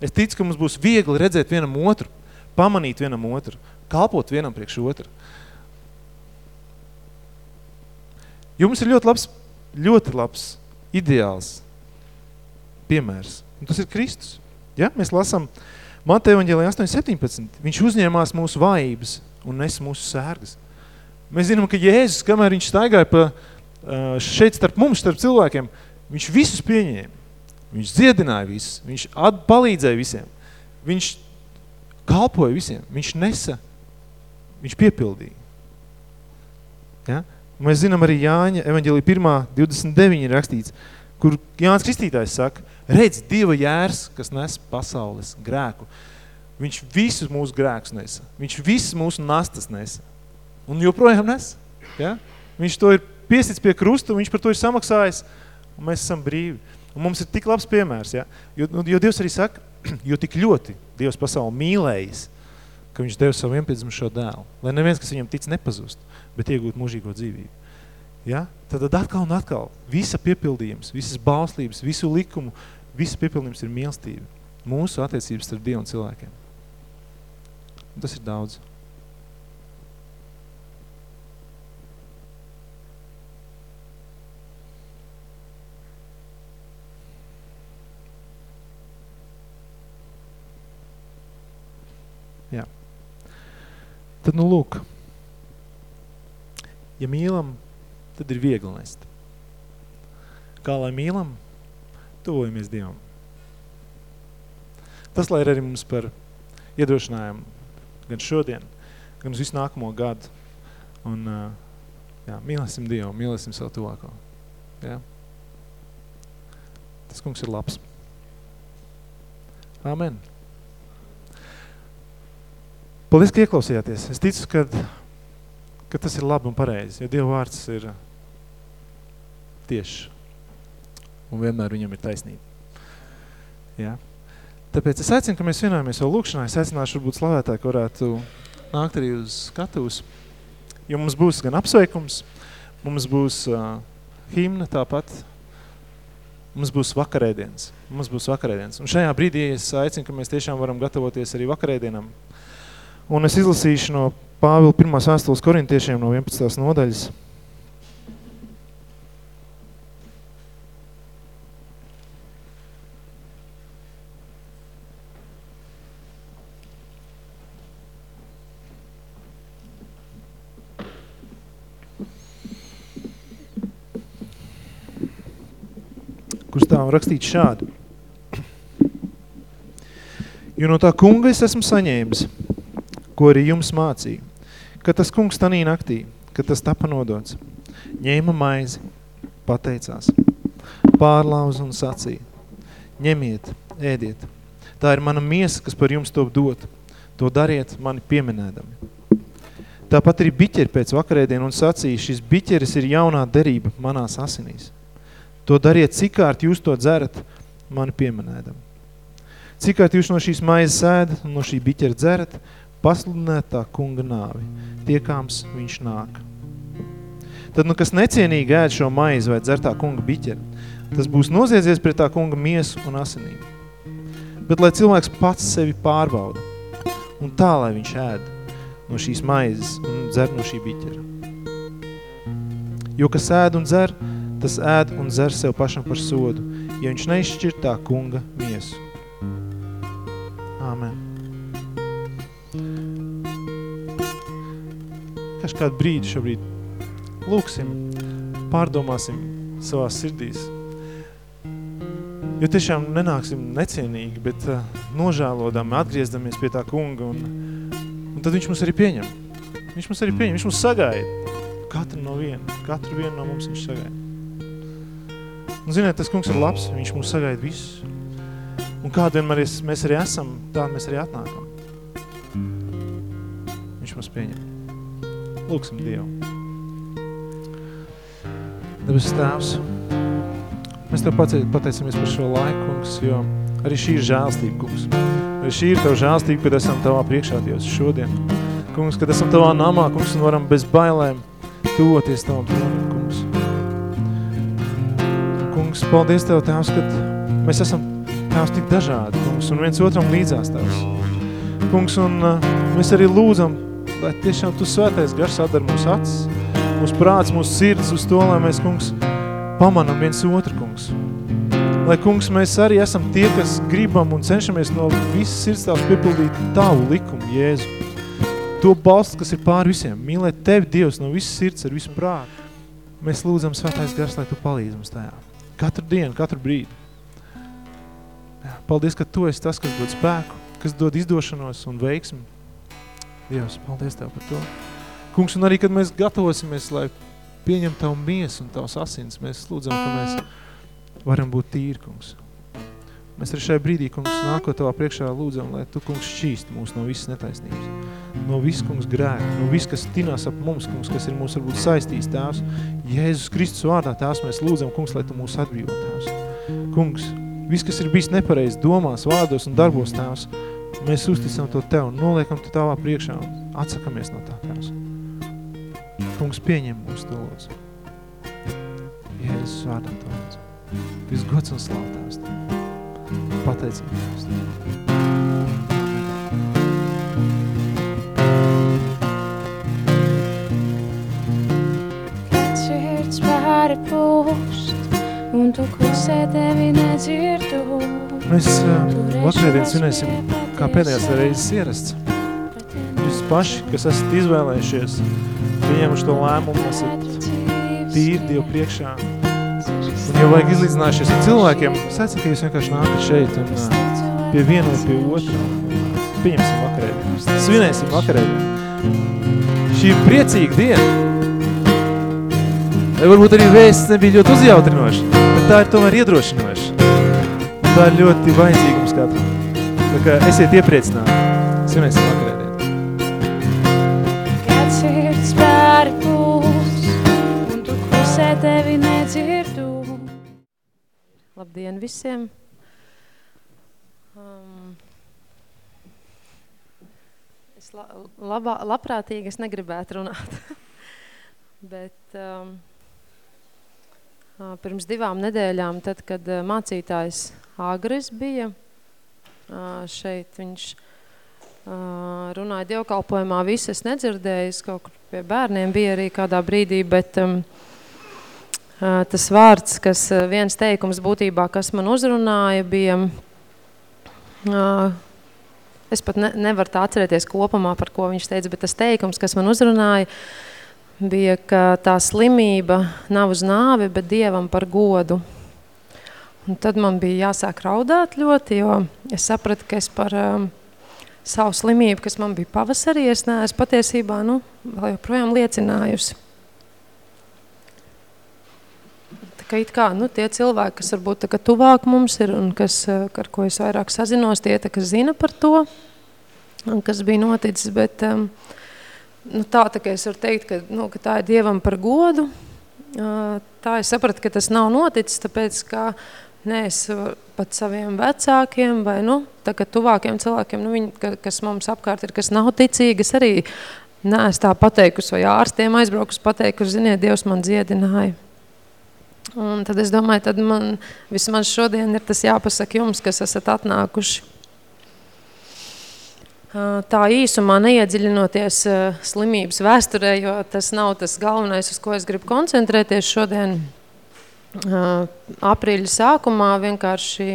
Es ticu, ka mums būs viegli redzēt vienam otru, pamanīt vienam otru, kalpot vienam priekš otru. Jums ir ļoti labs, ļoti labs ideāls piemērs. Un tas ir Kristus. Ja? Mēs lasām Mateja evaņģēlī 8.17. Viņš uzņēmās mūsu vājības un nes mūsu sērgas. Mēs zinām, ka Jēzus, kamēr viņš staigāja pa šeit starp mums, starp cilvēkiem, viņš visus pieņēma. Viņš dziedināja visus, viņš palīdzēja visiem, viņš kalpoja visiem, viņš nesa, viņš piepildīja. Ja? Mēs zinām arī Jāņa evaņģēlī 1. 29 ir rakstīts, kur Jānis Kristītājs saka, redz Dieva jērs, kas nes pasaules grēku. Viņš visus mūsu grēkus nesa. Viņš visus mūsu nastas nesa. Un joprojām nes. Ja? Viņš to ir piesits pie krusta, viņš par to ir samaksājis, un mēs esam brīvi. Un mums ir tik labs piemērs, ja? jo, nu, jo Dievs arī saka, (clears throat) jo tik ļoti Dievs pasauli mīlējis, ka viņš deva savu vienpiedzimušo dēlu, lai neviens, kas viņam tic, nepazust, bet iegūt mūžīgo dzīvību. Ja? Tad atkal un atkal visa piepildījums, visas bauslības, visu likumu, Viss piepildījums ir mīlestība. Mūsu attiecības starp Dievu un cilvēkiem. Un tas ir daudz. Jā. Tad nu lūk. Ja mīlam, tad ir viegli nest. Kā lai mīlam? tuvojamies Dievam. Tas, lai ir arī mums par iedrošinājumu gan šodien, gan uz visu nākamo gadu. Un, jā, mīlēsim Dievu, mīlēsim savu tuvāko. Jā. Tas kungs ir labs. Amen. Paldies, ka ieklausījāties. Es ticu, ka, ka tas ir labi un pareizi, jo Dieva vārds ir tieši un vienmēr viņam ir taisnība. Ja? Tāpēc es aicinu, ka mēs vienojamies jau lūkšanā, es aicināšu varbūt slavētāji, ka varētu nākt arī uz skatuvus, jo mums būs gan apsveikums, mums būs uh, himna tāpat, mums būs vakarēdienas, mums būs vakarēdienas. Un šajā brīdī es aicinu, ka mēs tiešām varam gatavoties arī vakarēdienam. Un es izlasīšu no Pāvila pirmās vēstules korintiešiem no 11. nodaļas, kur stāv rakstīts šādi. Jo no tā kunga es esmu saņēmis, ko arī jums mācīja. Kad tas kungs tanī naktī, kad tas tapa nodots, ņēma maizi, pateicās, pārlauz un sacīja, ņemiet, ēdiet. Tā ir mana miesa, kas par jums top dot. To dariet mani pieminēdami. Tāpat arī biķeri pēc vakarēdien un sacīja, šis biķeris ir jaunā derība manās asinīs. To dariet, cikārt jūs to dzerat, mani pieminēdami. Cikārt jūs no šīs maizes ēdat un no šī biķera dzerat, pasludināt tā kunga nāvi. Tiekāms viņš nāk. Tad, nu, kas necienīgi ēd šo maizi vai dzer tā kunga biķeri, tas būs noziedzies pret tā kunga miesu un asinīm. Bet, lai cilvēks pats sevi pārbauda, un tā, lai viņš ēd no šīs maizes un dzer no šī biķera. Jo, kas ēd un dzer, tas ēd un dzer sev pašam par sodu, ja viņš neizšķir tā kunga miesu. Āmen. Kaž kādu brīdi šobrīd lūksim, pārdomāsim savās sirdīs. Jo tiešām nenāksim necienīgi, bet uh, nožēlodami atgriezdamies pie tā kunga un, un tad viņš mums arī pieņem. Viņš mums arī pieņem, viņš mums sagaida. Katru no viena, katru vienu no mums viņš sagaida. Un ziniet, tas kungs ir labs, viņš mums sagaida visus. Un kādu vienmēr mēs arī esam, tādu mēs arī atnākam. Viņš mums pieņem. Lūksim Dievu. Debes Tēvs, mēs Tev pateicamies par šo laiku, kungs, jo arī šī ir žēlstība, kungs. Arī šī ir Tev žēlstība, kad esam Tavā priekšā, Dievs, šodien. Kungs, kad esam Tavā namā, kungs, un varam bez bailēm tuvoties Tavam tronim, kungs. Kungs, paldies Tev, Tēvs, kad mēs esam Tēvs tik dažādi, kungs, un viens otram līdzās Tēvs. Kungs, un uh, mēs arī lūdzam, lai tiešām Tu svētais gars atdara mūsu acis, mūsu prāts, mūsu sirds uz to, lai mēs, kungs, pamanam viens otru, kungs. Lai, kungs, mēs arī esam tie, kas gribam un cenšamies no visas sirds tās piepildīt tavu likumu, Jēzu. To balstu, kas ir pār visiem. Mīlēt tevi, Dievs, no visas sirds ar visu prātu. Mēs lūdzam svētais gars, lai tu palīdz mums tajā. Katru dienu, katru brīdi. Paldies, ka tu esi tas, kas dod spēku, kas dod izdošanos un veiksmi. Dievs, paldies Tev par to. Kungs, un arī, kad mēs gatavosimies, lai pieņem Tavu miesu un Tavs asins, mēs lūdzam, ka mēs varam būt tīri, kungs. Mēs arī šajā brīdī, kungs, nākot Tavā priekšā lūdzam, lai Tu, kungs, šķīst mūs no visas netaisnības. No viss, kungs, grēka, no viss, kas tinās ap mums, kungs, kas ir mūs varbūt saistīs, Tēvs. Jēzus Kristus vārdā, Tēvs, mēs lūdzam, kungs, lai Tu mūs atbrīvo, Tēvs. Kungs, viss, kas ir bijis nepareizi domās, vārdos un darbos, Tēvs, mēs uzticam to Tev, noliekam Tu Tavā priekšā un atsakamies no tā, Tēvs. Kungs, pieņem mūs to lūdzu. Jēzus vārdā to lūdzu. Viss gods un slāvtās tev. Pateicība tev. Sirds pāri pūst, un tu klusē tevi nedzirdu. Mēs uh, vakardien svinēsim, kā pēdējās reizes ierasts. Jūs paši, kas esat izvēlējušies, pieņemuši to lēmumu, esat tīri Dievu priekšā. Un jau vajag izlīdzinājušies ar cilvēkiem, secam, ka jūs vienkārši nākat šeit un uh, pie viena un pie otra. Pieņemsim vakarēdi. Svinēsim vakarēdi. Šī ir priecīga diena. Varbūt arī vēsts nebija ļoti uzjautrinoši, bet tā ir tomēr iedrošinoša. Tā ir ļoti vajadzīga mums katram. Tā kā esiet iepriecināti. Svinēsim vakarēdienu. Kad sirds pāri pūst, un tu klusē tevi nedzirdu. Labdien visiem! Um, es la, labā, labprātīgi es negribētu runāt, (laughs) bet um, pirms divām nedēļām, tad, kad mācītājs Agris bija šeit, viņš runāja dievkalpojumā, visu es nedzirdēju, es kaut kur pie bērniem bija arī kādā brīdī, bet um, tas vārds, kas viens teikums būtībā, kas man uzrunāja, bija ā, es pat ne, nevaru tā atcerēties kopumā, par ko viņš teica, bet tas teikums, kas man uzrunāja, bija, ka tā slimība nav uz nāvi, bet Dievam par godu. Un tad man bija jāsāk raudāt ļoti, jo es sapratu, ka es par um, savu slimību, kas man bija pavasarī, es neesmu patiesībā, nu, vēl joprojām liecinājusi. Tā kā it kā, nu, tie cilvēki, kas varbūt tā tuvāk mums ir un kas, ar ko es vairāk sazinos, tie, tā, kas zina par to, un kas bija noticis, bet um, nu, tā, tā kā es varu teikt, ka, nu, ka tā ir Dievam par godu, uh, tā es sapratu, ka tas nav noticis, tāpēc, ka Nē, es pat saviem vecākiem vai, nu, tā kā tuvākiem cilvēkiem, nu, viņi, kas mums apkārt ir, kas nav ticīgi, es arī neesmu tā pateikusi vai ārstiem aizbraukus pateikusi, ziniet, Dievs man dziedināja. Un tad es domāju, tad man vismaz šodien ir tas jāpasaka jums, kas esat atnākuši. Tā īsumā neiedziļinoties slimības vēsturē, jo tas nav tas galvenais, uz ko es gribu koncentrēties šodien – aprīļa sākumā vienkārši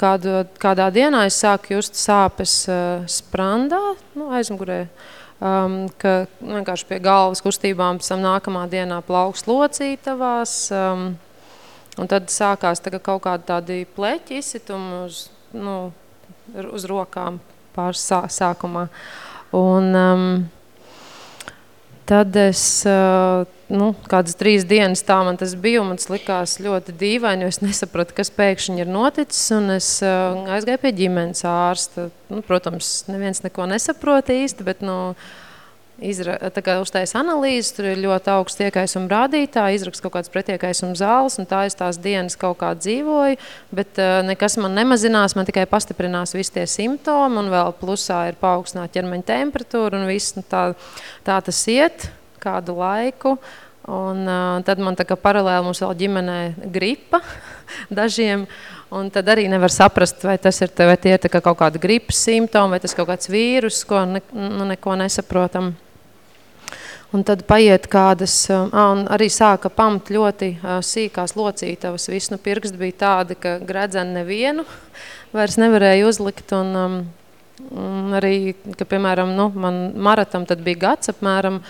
kādu, kādā dienā es sāku just sāpes sprandā, nu, aizmugurē, um, ka vienkārši pie galvas kustībām pēc tam nākamā dienā plauks locītavās, um, un tad sākās tagad kaut kādi tādi pleķi izsitumi uz, nu, uz rokām pāris sā, sākumā. Un, um, Tad es, nu, kādas trīs dienas tā man tas bija, un man tas likās ļoti dīvaini, jo es nesapratu, kas pēkšņi ir noticis, un es aizgāju pie ģimenes ārsta. Nu, protams, neviens neko nesaprot īsti, bet, nu, izra, tā kā uztais analīzes, tur ir ļoti augsts iekaisuma rādītāji, izrakst kaut kāds pretiekaisuma zāles, un tā es tās dienas kaut kā dzīvoju, bet uh, nekas man nemazinās, man tikai pastiprinās visi tie simptomi, un vēl plusā ir paaugstināt ķermeņa temperatūra, un viss nu, tā, tā tas iet kādu laiku, un uh, tad man tā kā paralēli mums vēl ģimenē gripa (laughs) dažiem, Un tad arī nevar saprast, vai tas ir, vai tie ir kaut kāda gripas simptoma, vai tas kaut kāds vīrus, ko ne, nu, neko nesaprotam. Un tad paiet kādas, un arī sāka pamt ļoti sīkās locītavas. Viss nu pirksti bija tādi, ka gredzeni nevienu (laughs) vairs nevarēja uzlikt. Un, um, un arī, ka, piemēram, nu, man maratam tad bija gads apmēram,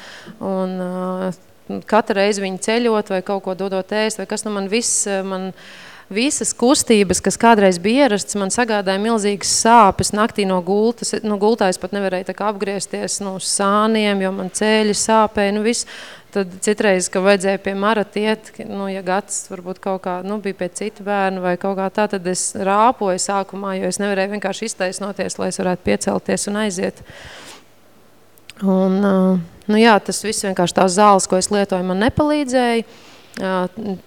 un uh, katru reizi viņi ceļot vai kaut ko dodot ēst, vai kas nu man viss, man, uh, visas kustības, kas kādreiz bija ierasts, man sagādāja milzīgas sāpes naktī no gultas. No gultā es pat nevarēju tā kā apgriezties no sāniem, jo man cēļi sāpēja, nu viss. Tad citreiz, ka vajadzēja pie marat iet, nu, ja gads varbūt kaut kā, nu, bija pie cita bērna vai kaut kā tā, tad es rāpoju sākumā, jo es nevarēju vienkārši iztaisnoties, lai es varētu piecelties un aiziet. Un, nu jā, tas viss vienkārši tās zāles, ko es lietoju, man nepalīdzēja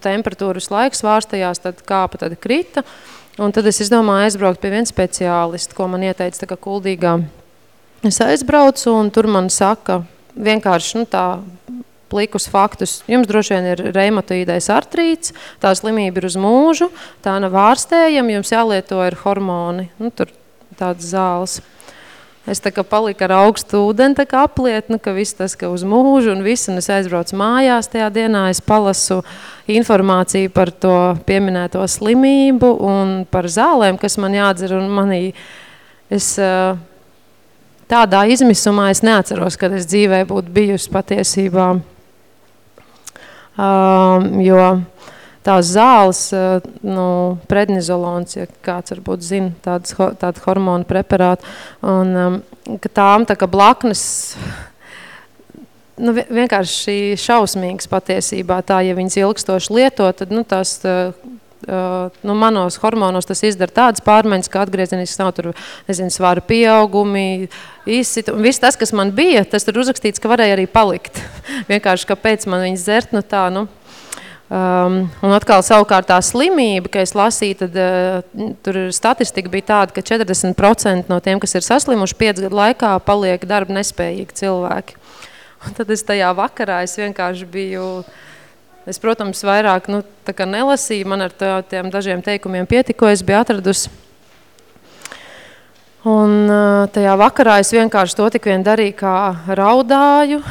temperatūras laiks vārstājās, tad kāpa tad krita. Un tad es izdomāju aizbraukt pie viens speciālistu, ko man ieteica tā kā kuldīgā. Es aizbraucu un tur man saka vienkārši nu, tā plikus faktus. Jums droši vien ir reumatoīdais artrīts, tā slimība ir uz mūžu, tā nav ārstējama, jums jālieto ir hormoni, nu, tur tādas zāles. Es tā kā paliku ar augstu ūdeni tā kā aplietnu, ka viss tas, ka uz mūžu un viss, un es aizbraucu mājās tajā dienā, es palasu informāciju par to pieminēto slimību un par zālēm, kas man jādzer, un manī es tādā izmisumā es neatceros, kad es dzīvē būtu bijusi patiesībā, um, jo tās zāles, eh, nu, prednizolons, ja kāds varbūt zina tādas, tādu hormonu preparātu, un um, ka tām tā kā blaknes, nu, vienkārši šausmīgas patiesībā tā, ja viņas ilgstoši lieto, tad, nu, tās, uh, nu, manos hormonos tas izdara tādas pārmaiņas, ka atgriezenisks nav tur, nezinu, svāra pieaugumi, izsit, un viss tas, kas man bija, tas tur uzrakstīts, ka varēja arī palikt. (laughs) Vienkārši, kāpēc man viņas dzert, nu tā, nu, Um, un atkal savukārt tā slimība, ka es lasīju, tad uh, tur statistika bija tāda, ka 40% no tiem, kas ir saslimuši 5 gadu laikā, paliek darba nespējīgi cilvēki. Un tad es tajā vakarā es vienkārši biju, es, protams, vairāk nu, tā kā nelasīju, man ar tā, tiem dažiem teikumiem pietiko, es biju atradusi. Un uh, tajā vakarā es vienkārši to tik vien darīju, kā raudāju,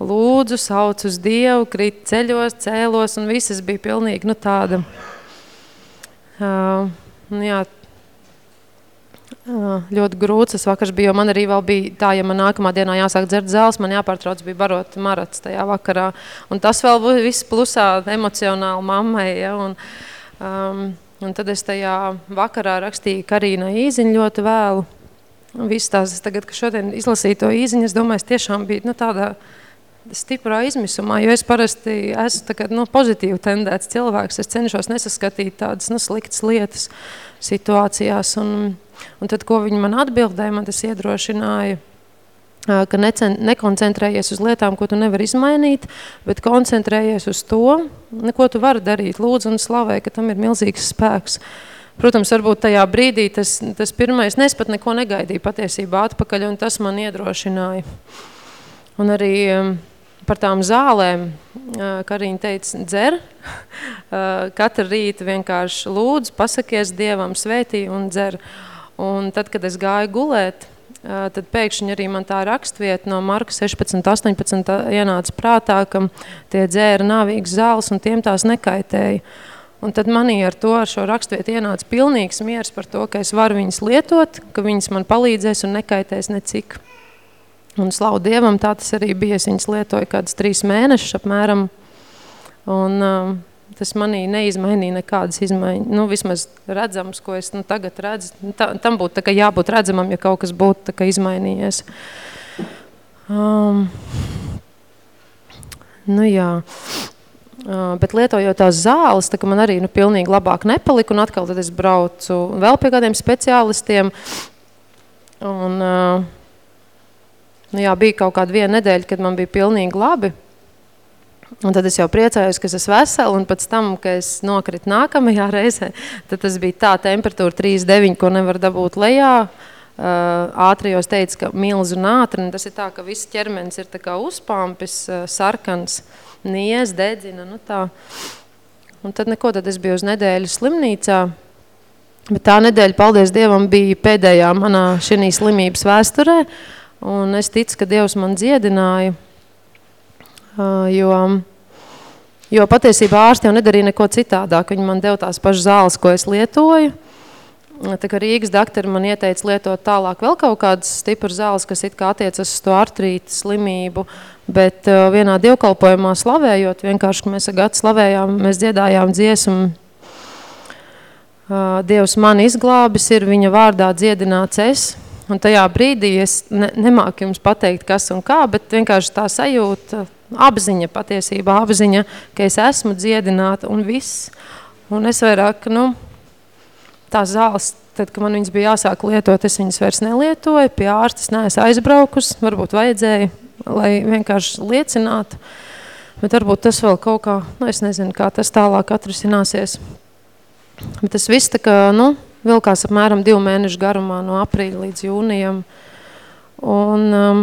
lūdzu, sauc uz Dievu, krīt ceļos, cēlos, un visas bija pilnīgi, nu, tāda, uh, jā, uh, ļoti grūts tas vakars bija, jo man arī vēl bija tā, ja man nākamā dienā jāsāk dzert zēles, man jāpārtrauc bija barot marats tajā vakarā, un tas vēl viss plusā emocionāli mammai, ja, un, um, un tad es tajā vakarā rakstīju Karīnai īziņu ļoti vēlu, viss tās, tagad, ka šodien izlasīju to īziņu, es domāju, es tiešām biju nu, tādā stiprā izmisumā, jo es parasti esmu kā, nu, pozitīvi tendēts cilvēks, es cenšos nesaskatīt tādas nu, sliktas lietas situācijās, un, un tad, ko viņi man atbildēja, man tas iedrošināja, ka necen, nekoncentrējies uz lietām, ko tu nevar izmainīt, bet koncentrējies uz to, ko tu vari darīt. Lūdzu un slavē, ka tam ir milzīgs spēks. Protams, varbūt tajā brīdī tas, tas pirmais, nes pat neko negaidīju patiesībā atpakaļ, un tas man iedrošināja. Un arī par tām zālēm, Karīna teica, dzer, katru rītu vienkārši lūdzu, pasakies Dievam, svētī un dzer. Un tad, kad es gāju gulēt, tad pēkšņi arī man tā rakstvieta no Marka 16, 18 ienāca prātā, ka tie dzēra nāvīgas zāles un tiem tās nekaitēja. Un tad manī ar to, ar šo rakstvietu ienāca pilnīgs miers par to, ka es varu viņas lietot, ka viņas man palīdzēs un nekaitēs necik. Un slavu Dievam, tā tas arī bija. Es viņas lietoju kādas trīs mēnešus apmēram. Un, uh, tas manī neizmainīja nekādas izmaiņas. Nu, vismaz redzams, ko es nu, tagad redzu. Nu, tā, tam būtu tā, jābūt redzamam, ja kaut kas būtu tā, izmainījies. Um, nu jā. Uh, bet lietojot tās zāles, tā, man arī nu, pilnīgi labāk nepalika, un atkal tad es braucu vēl pie kādiem speciālistiem. Un, uh, nu jā, bija kaut kāda viena nedēļa, kad man bija pilnīgi labi, Un tad es jau priecājos, ka es esmu vesela, un pēc tam, ka es nokritu nākamajā (laughs) reizē, tad tas bija tā temperatūra 3,9, ko nevar dabūt lejā. Uh, ātrijos teica, ka milz un ātri, tas ir tā, ka viss ķermenis ir tā kā uzpampis, uh, sarkans, nies, dedzina, nu tā. Un tad neko, tad es biju uz nedēļu slimnīcā, bet tā nedēļa, paldies Dievam, bija pēdējā manā šī slimības vēsturē, un es ticu, ka Dievs man dziedināja, jo, jo patiesībā ārsti jau nedarīja neko citādāk. Viņi man deva tās pašas zāles, ko es lietoju. Tā kā Rīgas doktori man ieteica lietot tālāk vēl kaut kādas stipras zāles, kas it kā attiecas uz to artrītu slimību, bet vienā dievkalpojumā slavējot, vienkārši, ka mēs gadu slavējām, mēs dziedājām dziesmu, Dievs mani izglābis, ir viņa vārdā dziedināts es, un tajā brīdī es ne, nemāku jums pateikt, kas un kā, bet vienkārši tā sajūta, apziņa patiesībā, apziņa, ka es esmu dziedināta un viss. Un es vairāk, nu, tās zāles, tad, kad man viņas bija jāsāk lietot, es viņas vairs nelietoju, pie ārstas neesmu aizbraukus, varbūt vajadzēja, lai vienkārši liecinātu, bet varbūt tas vēl kaut kā, nu, es nezinu, kā tas tālāk atrisināsies. Bet tas viss tā kā, nu, vilkās apmēram divu mēnešu garumā no aprīļa līdz jūnijam. Un, um,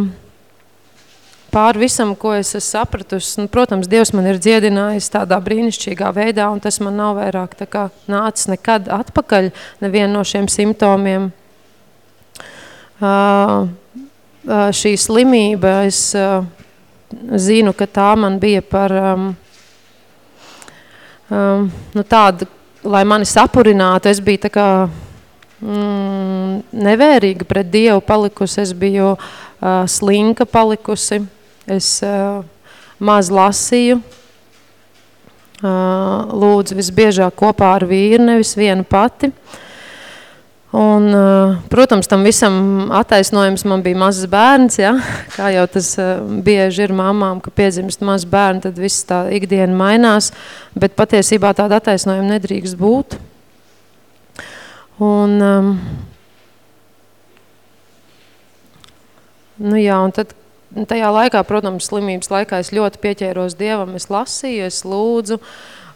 pāri visam, ko es esmu sapratusi, nu, protams, Dievs man ir dziedinājis tādā brīnišķīgā veidā, un tas man nav vairāk tā kā nācis nekad atpakaļ nevienu no šiem simptomiem. Uh, uh, šī slimība, es uh, zinu, ka tā man bija par um, um, nu, tādu, lai mani sapurinātu, es biju tā kā mm, nevērīga pret Dievu palikusi, es biju uh, slinka palikusi, Es uh, maz lasīju, uh, lūdzu visbiežāk kopā ar vīru, nevis vienu pati. Un, uh, protams, tam visam attaisnojums man bija mazs bērns, ja? (laughs) kā jau tas uh, bieži ir mamām, ka piedzimst maz bērni, tad viss tā ikdiena mainās, bet patiesībā tāda attaisnojuma nedrīkst būt. Un, um, nu jā, un tad, tajā laikā, protams, slimības laikā es ļoti pieķēros Dievam, es lasīju, es lūdzu,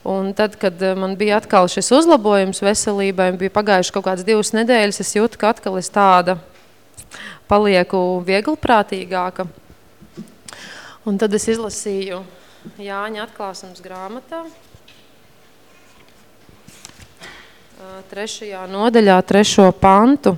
un tad, kad eh, man bija atkal šis uzlabojums veselībai, bija pagājuši kaut kāds divas nedēļas, es jūtu, ka atkal es tāda palieku vieglprātīgāka. Un tad es izlasīju Jāņa atklāsums grāmatā, trešajā nodaļā, trešo pantu,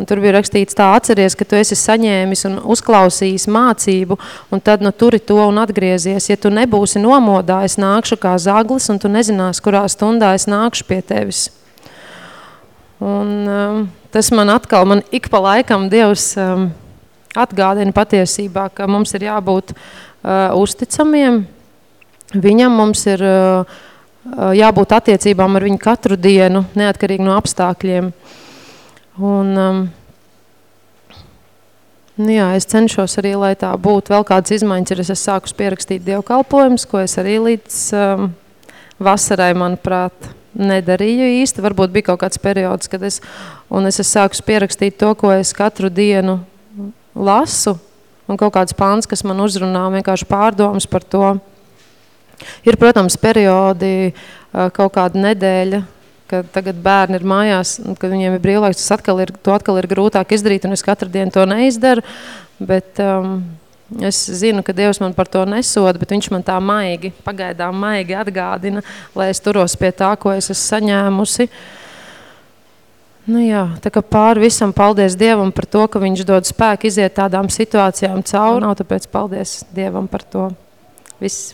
Un tur bija rakstīts tā, atceries, ka tu esi saņēmis un uzklausījis mācību, un tad nu turi to un atgriezies. Ja tu nebūsi nomodā, es nākšu kā zaglis, un tu nezinās, kurā stundā es nākšu pie tevis. Un um, tas man atkal, man ik pa laikam Dievs um, atgādina patiesībā, ka mums ir jābūt uh, uzticamiem, viņam mums ir uh, uh jābūt attiecībām ar viņu katru dienu, neatkarīgi no apstākļiem. Un, um, Nu jā, es cenšos arī, lai tā būtu vēl kādas izmaiņas, ir es esmu sākus pierakstīt dievkalpojumus, ko es arī līdz um, vasarai, manuprāt, nedarīju īsti. Varbūt bija kaut kāds periods, kad es, un es esmu sākus pierakstīt to, ko es katru dienu lasu, un kaut kāds pāns, kas man uzrunā, vienkārši pārdomas par to. Ir, protams, periodi, uh, kaut kāda nedēļa, ka tagad bērni ir mājās, kad viņiem ir brīvlaiks, tas atkal ir, to atkal ir grūtāk izdarīt, un es katru dienu to neizdaru, bet um, es zinu, ka Dievs man par to nesoda, bet viņš man tā maigi, pagaidām maigi atgādina, lai es turos pie tā, ko es esmu saņēmusi. Nu jā, tā kā pāri visam paldies Dievam par to, ka viņš dod spēku iziet tādām situācijām cauri, nav tāpēc paldies Dievam par to. Viss.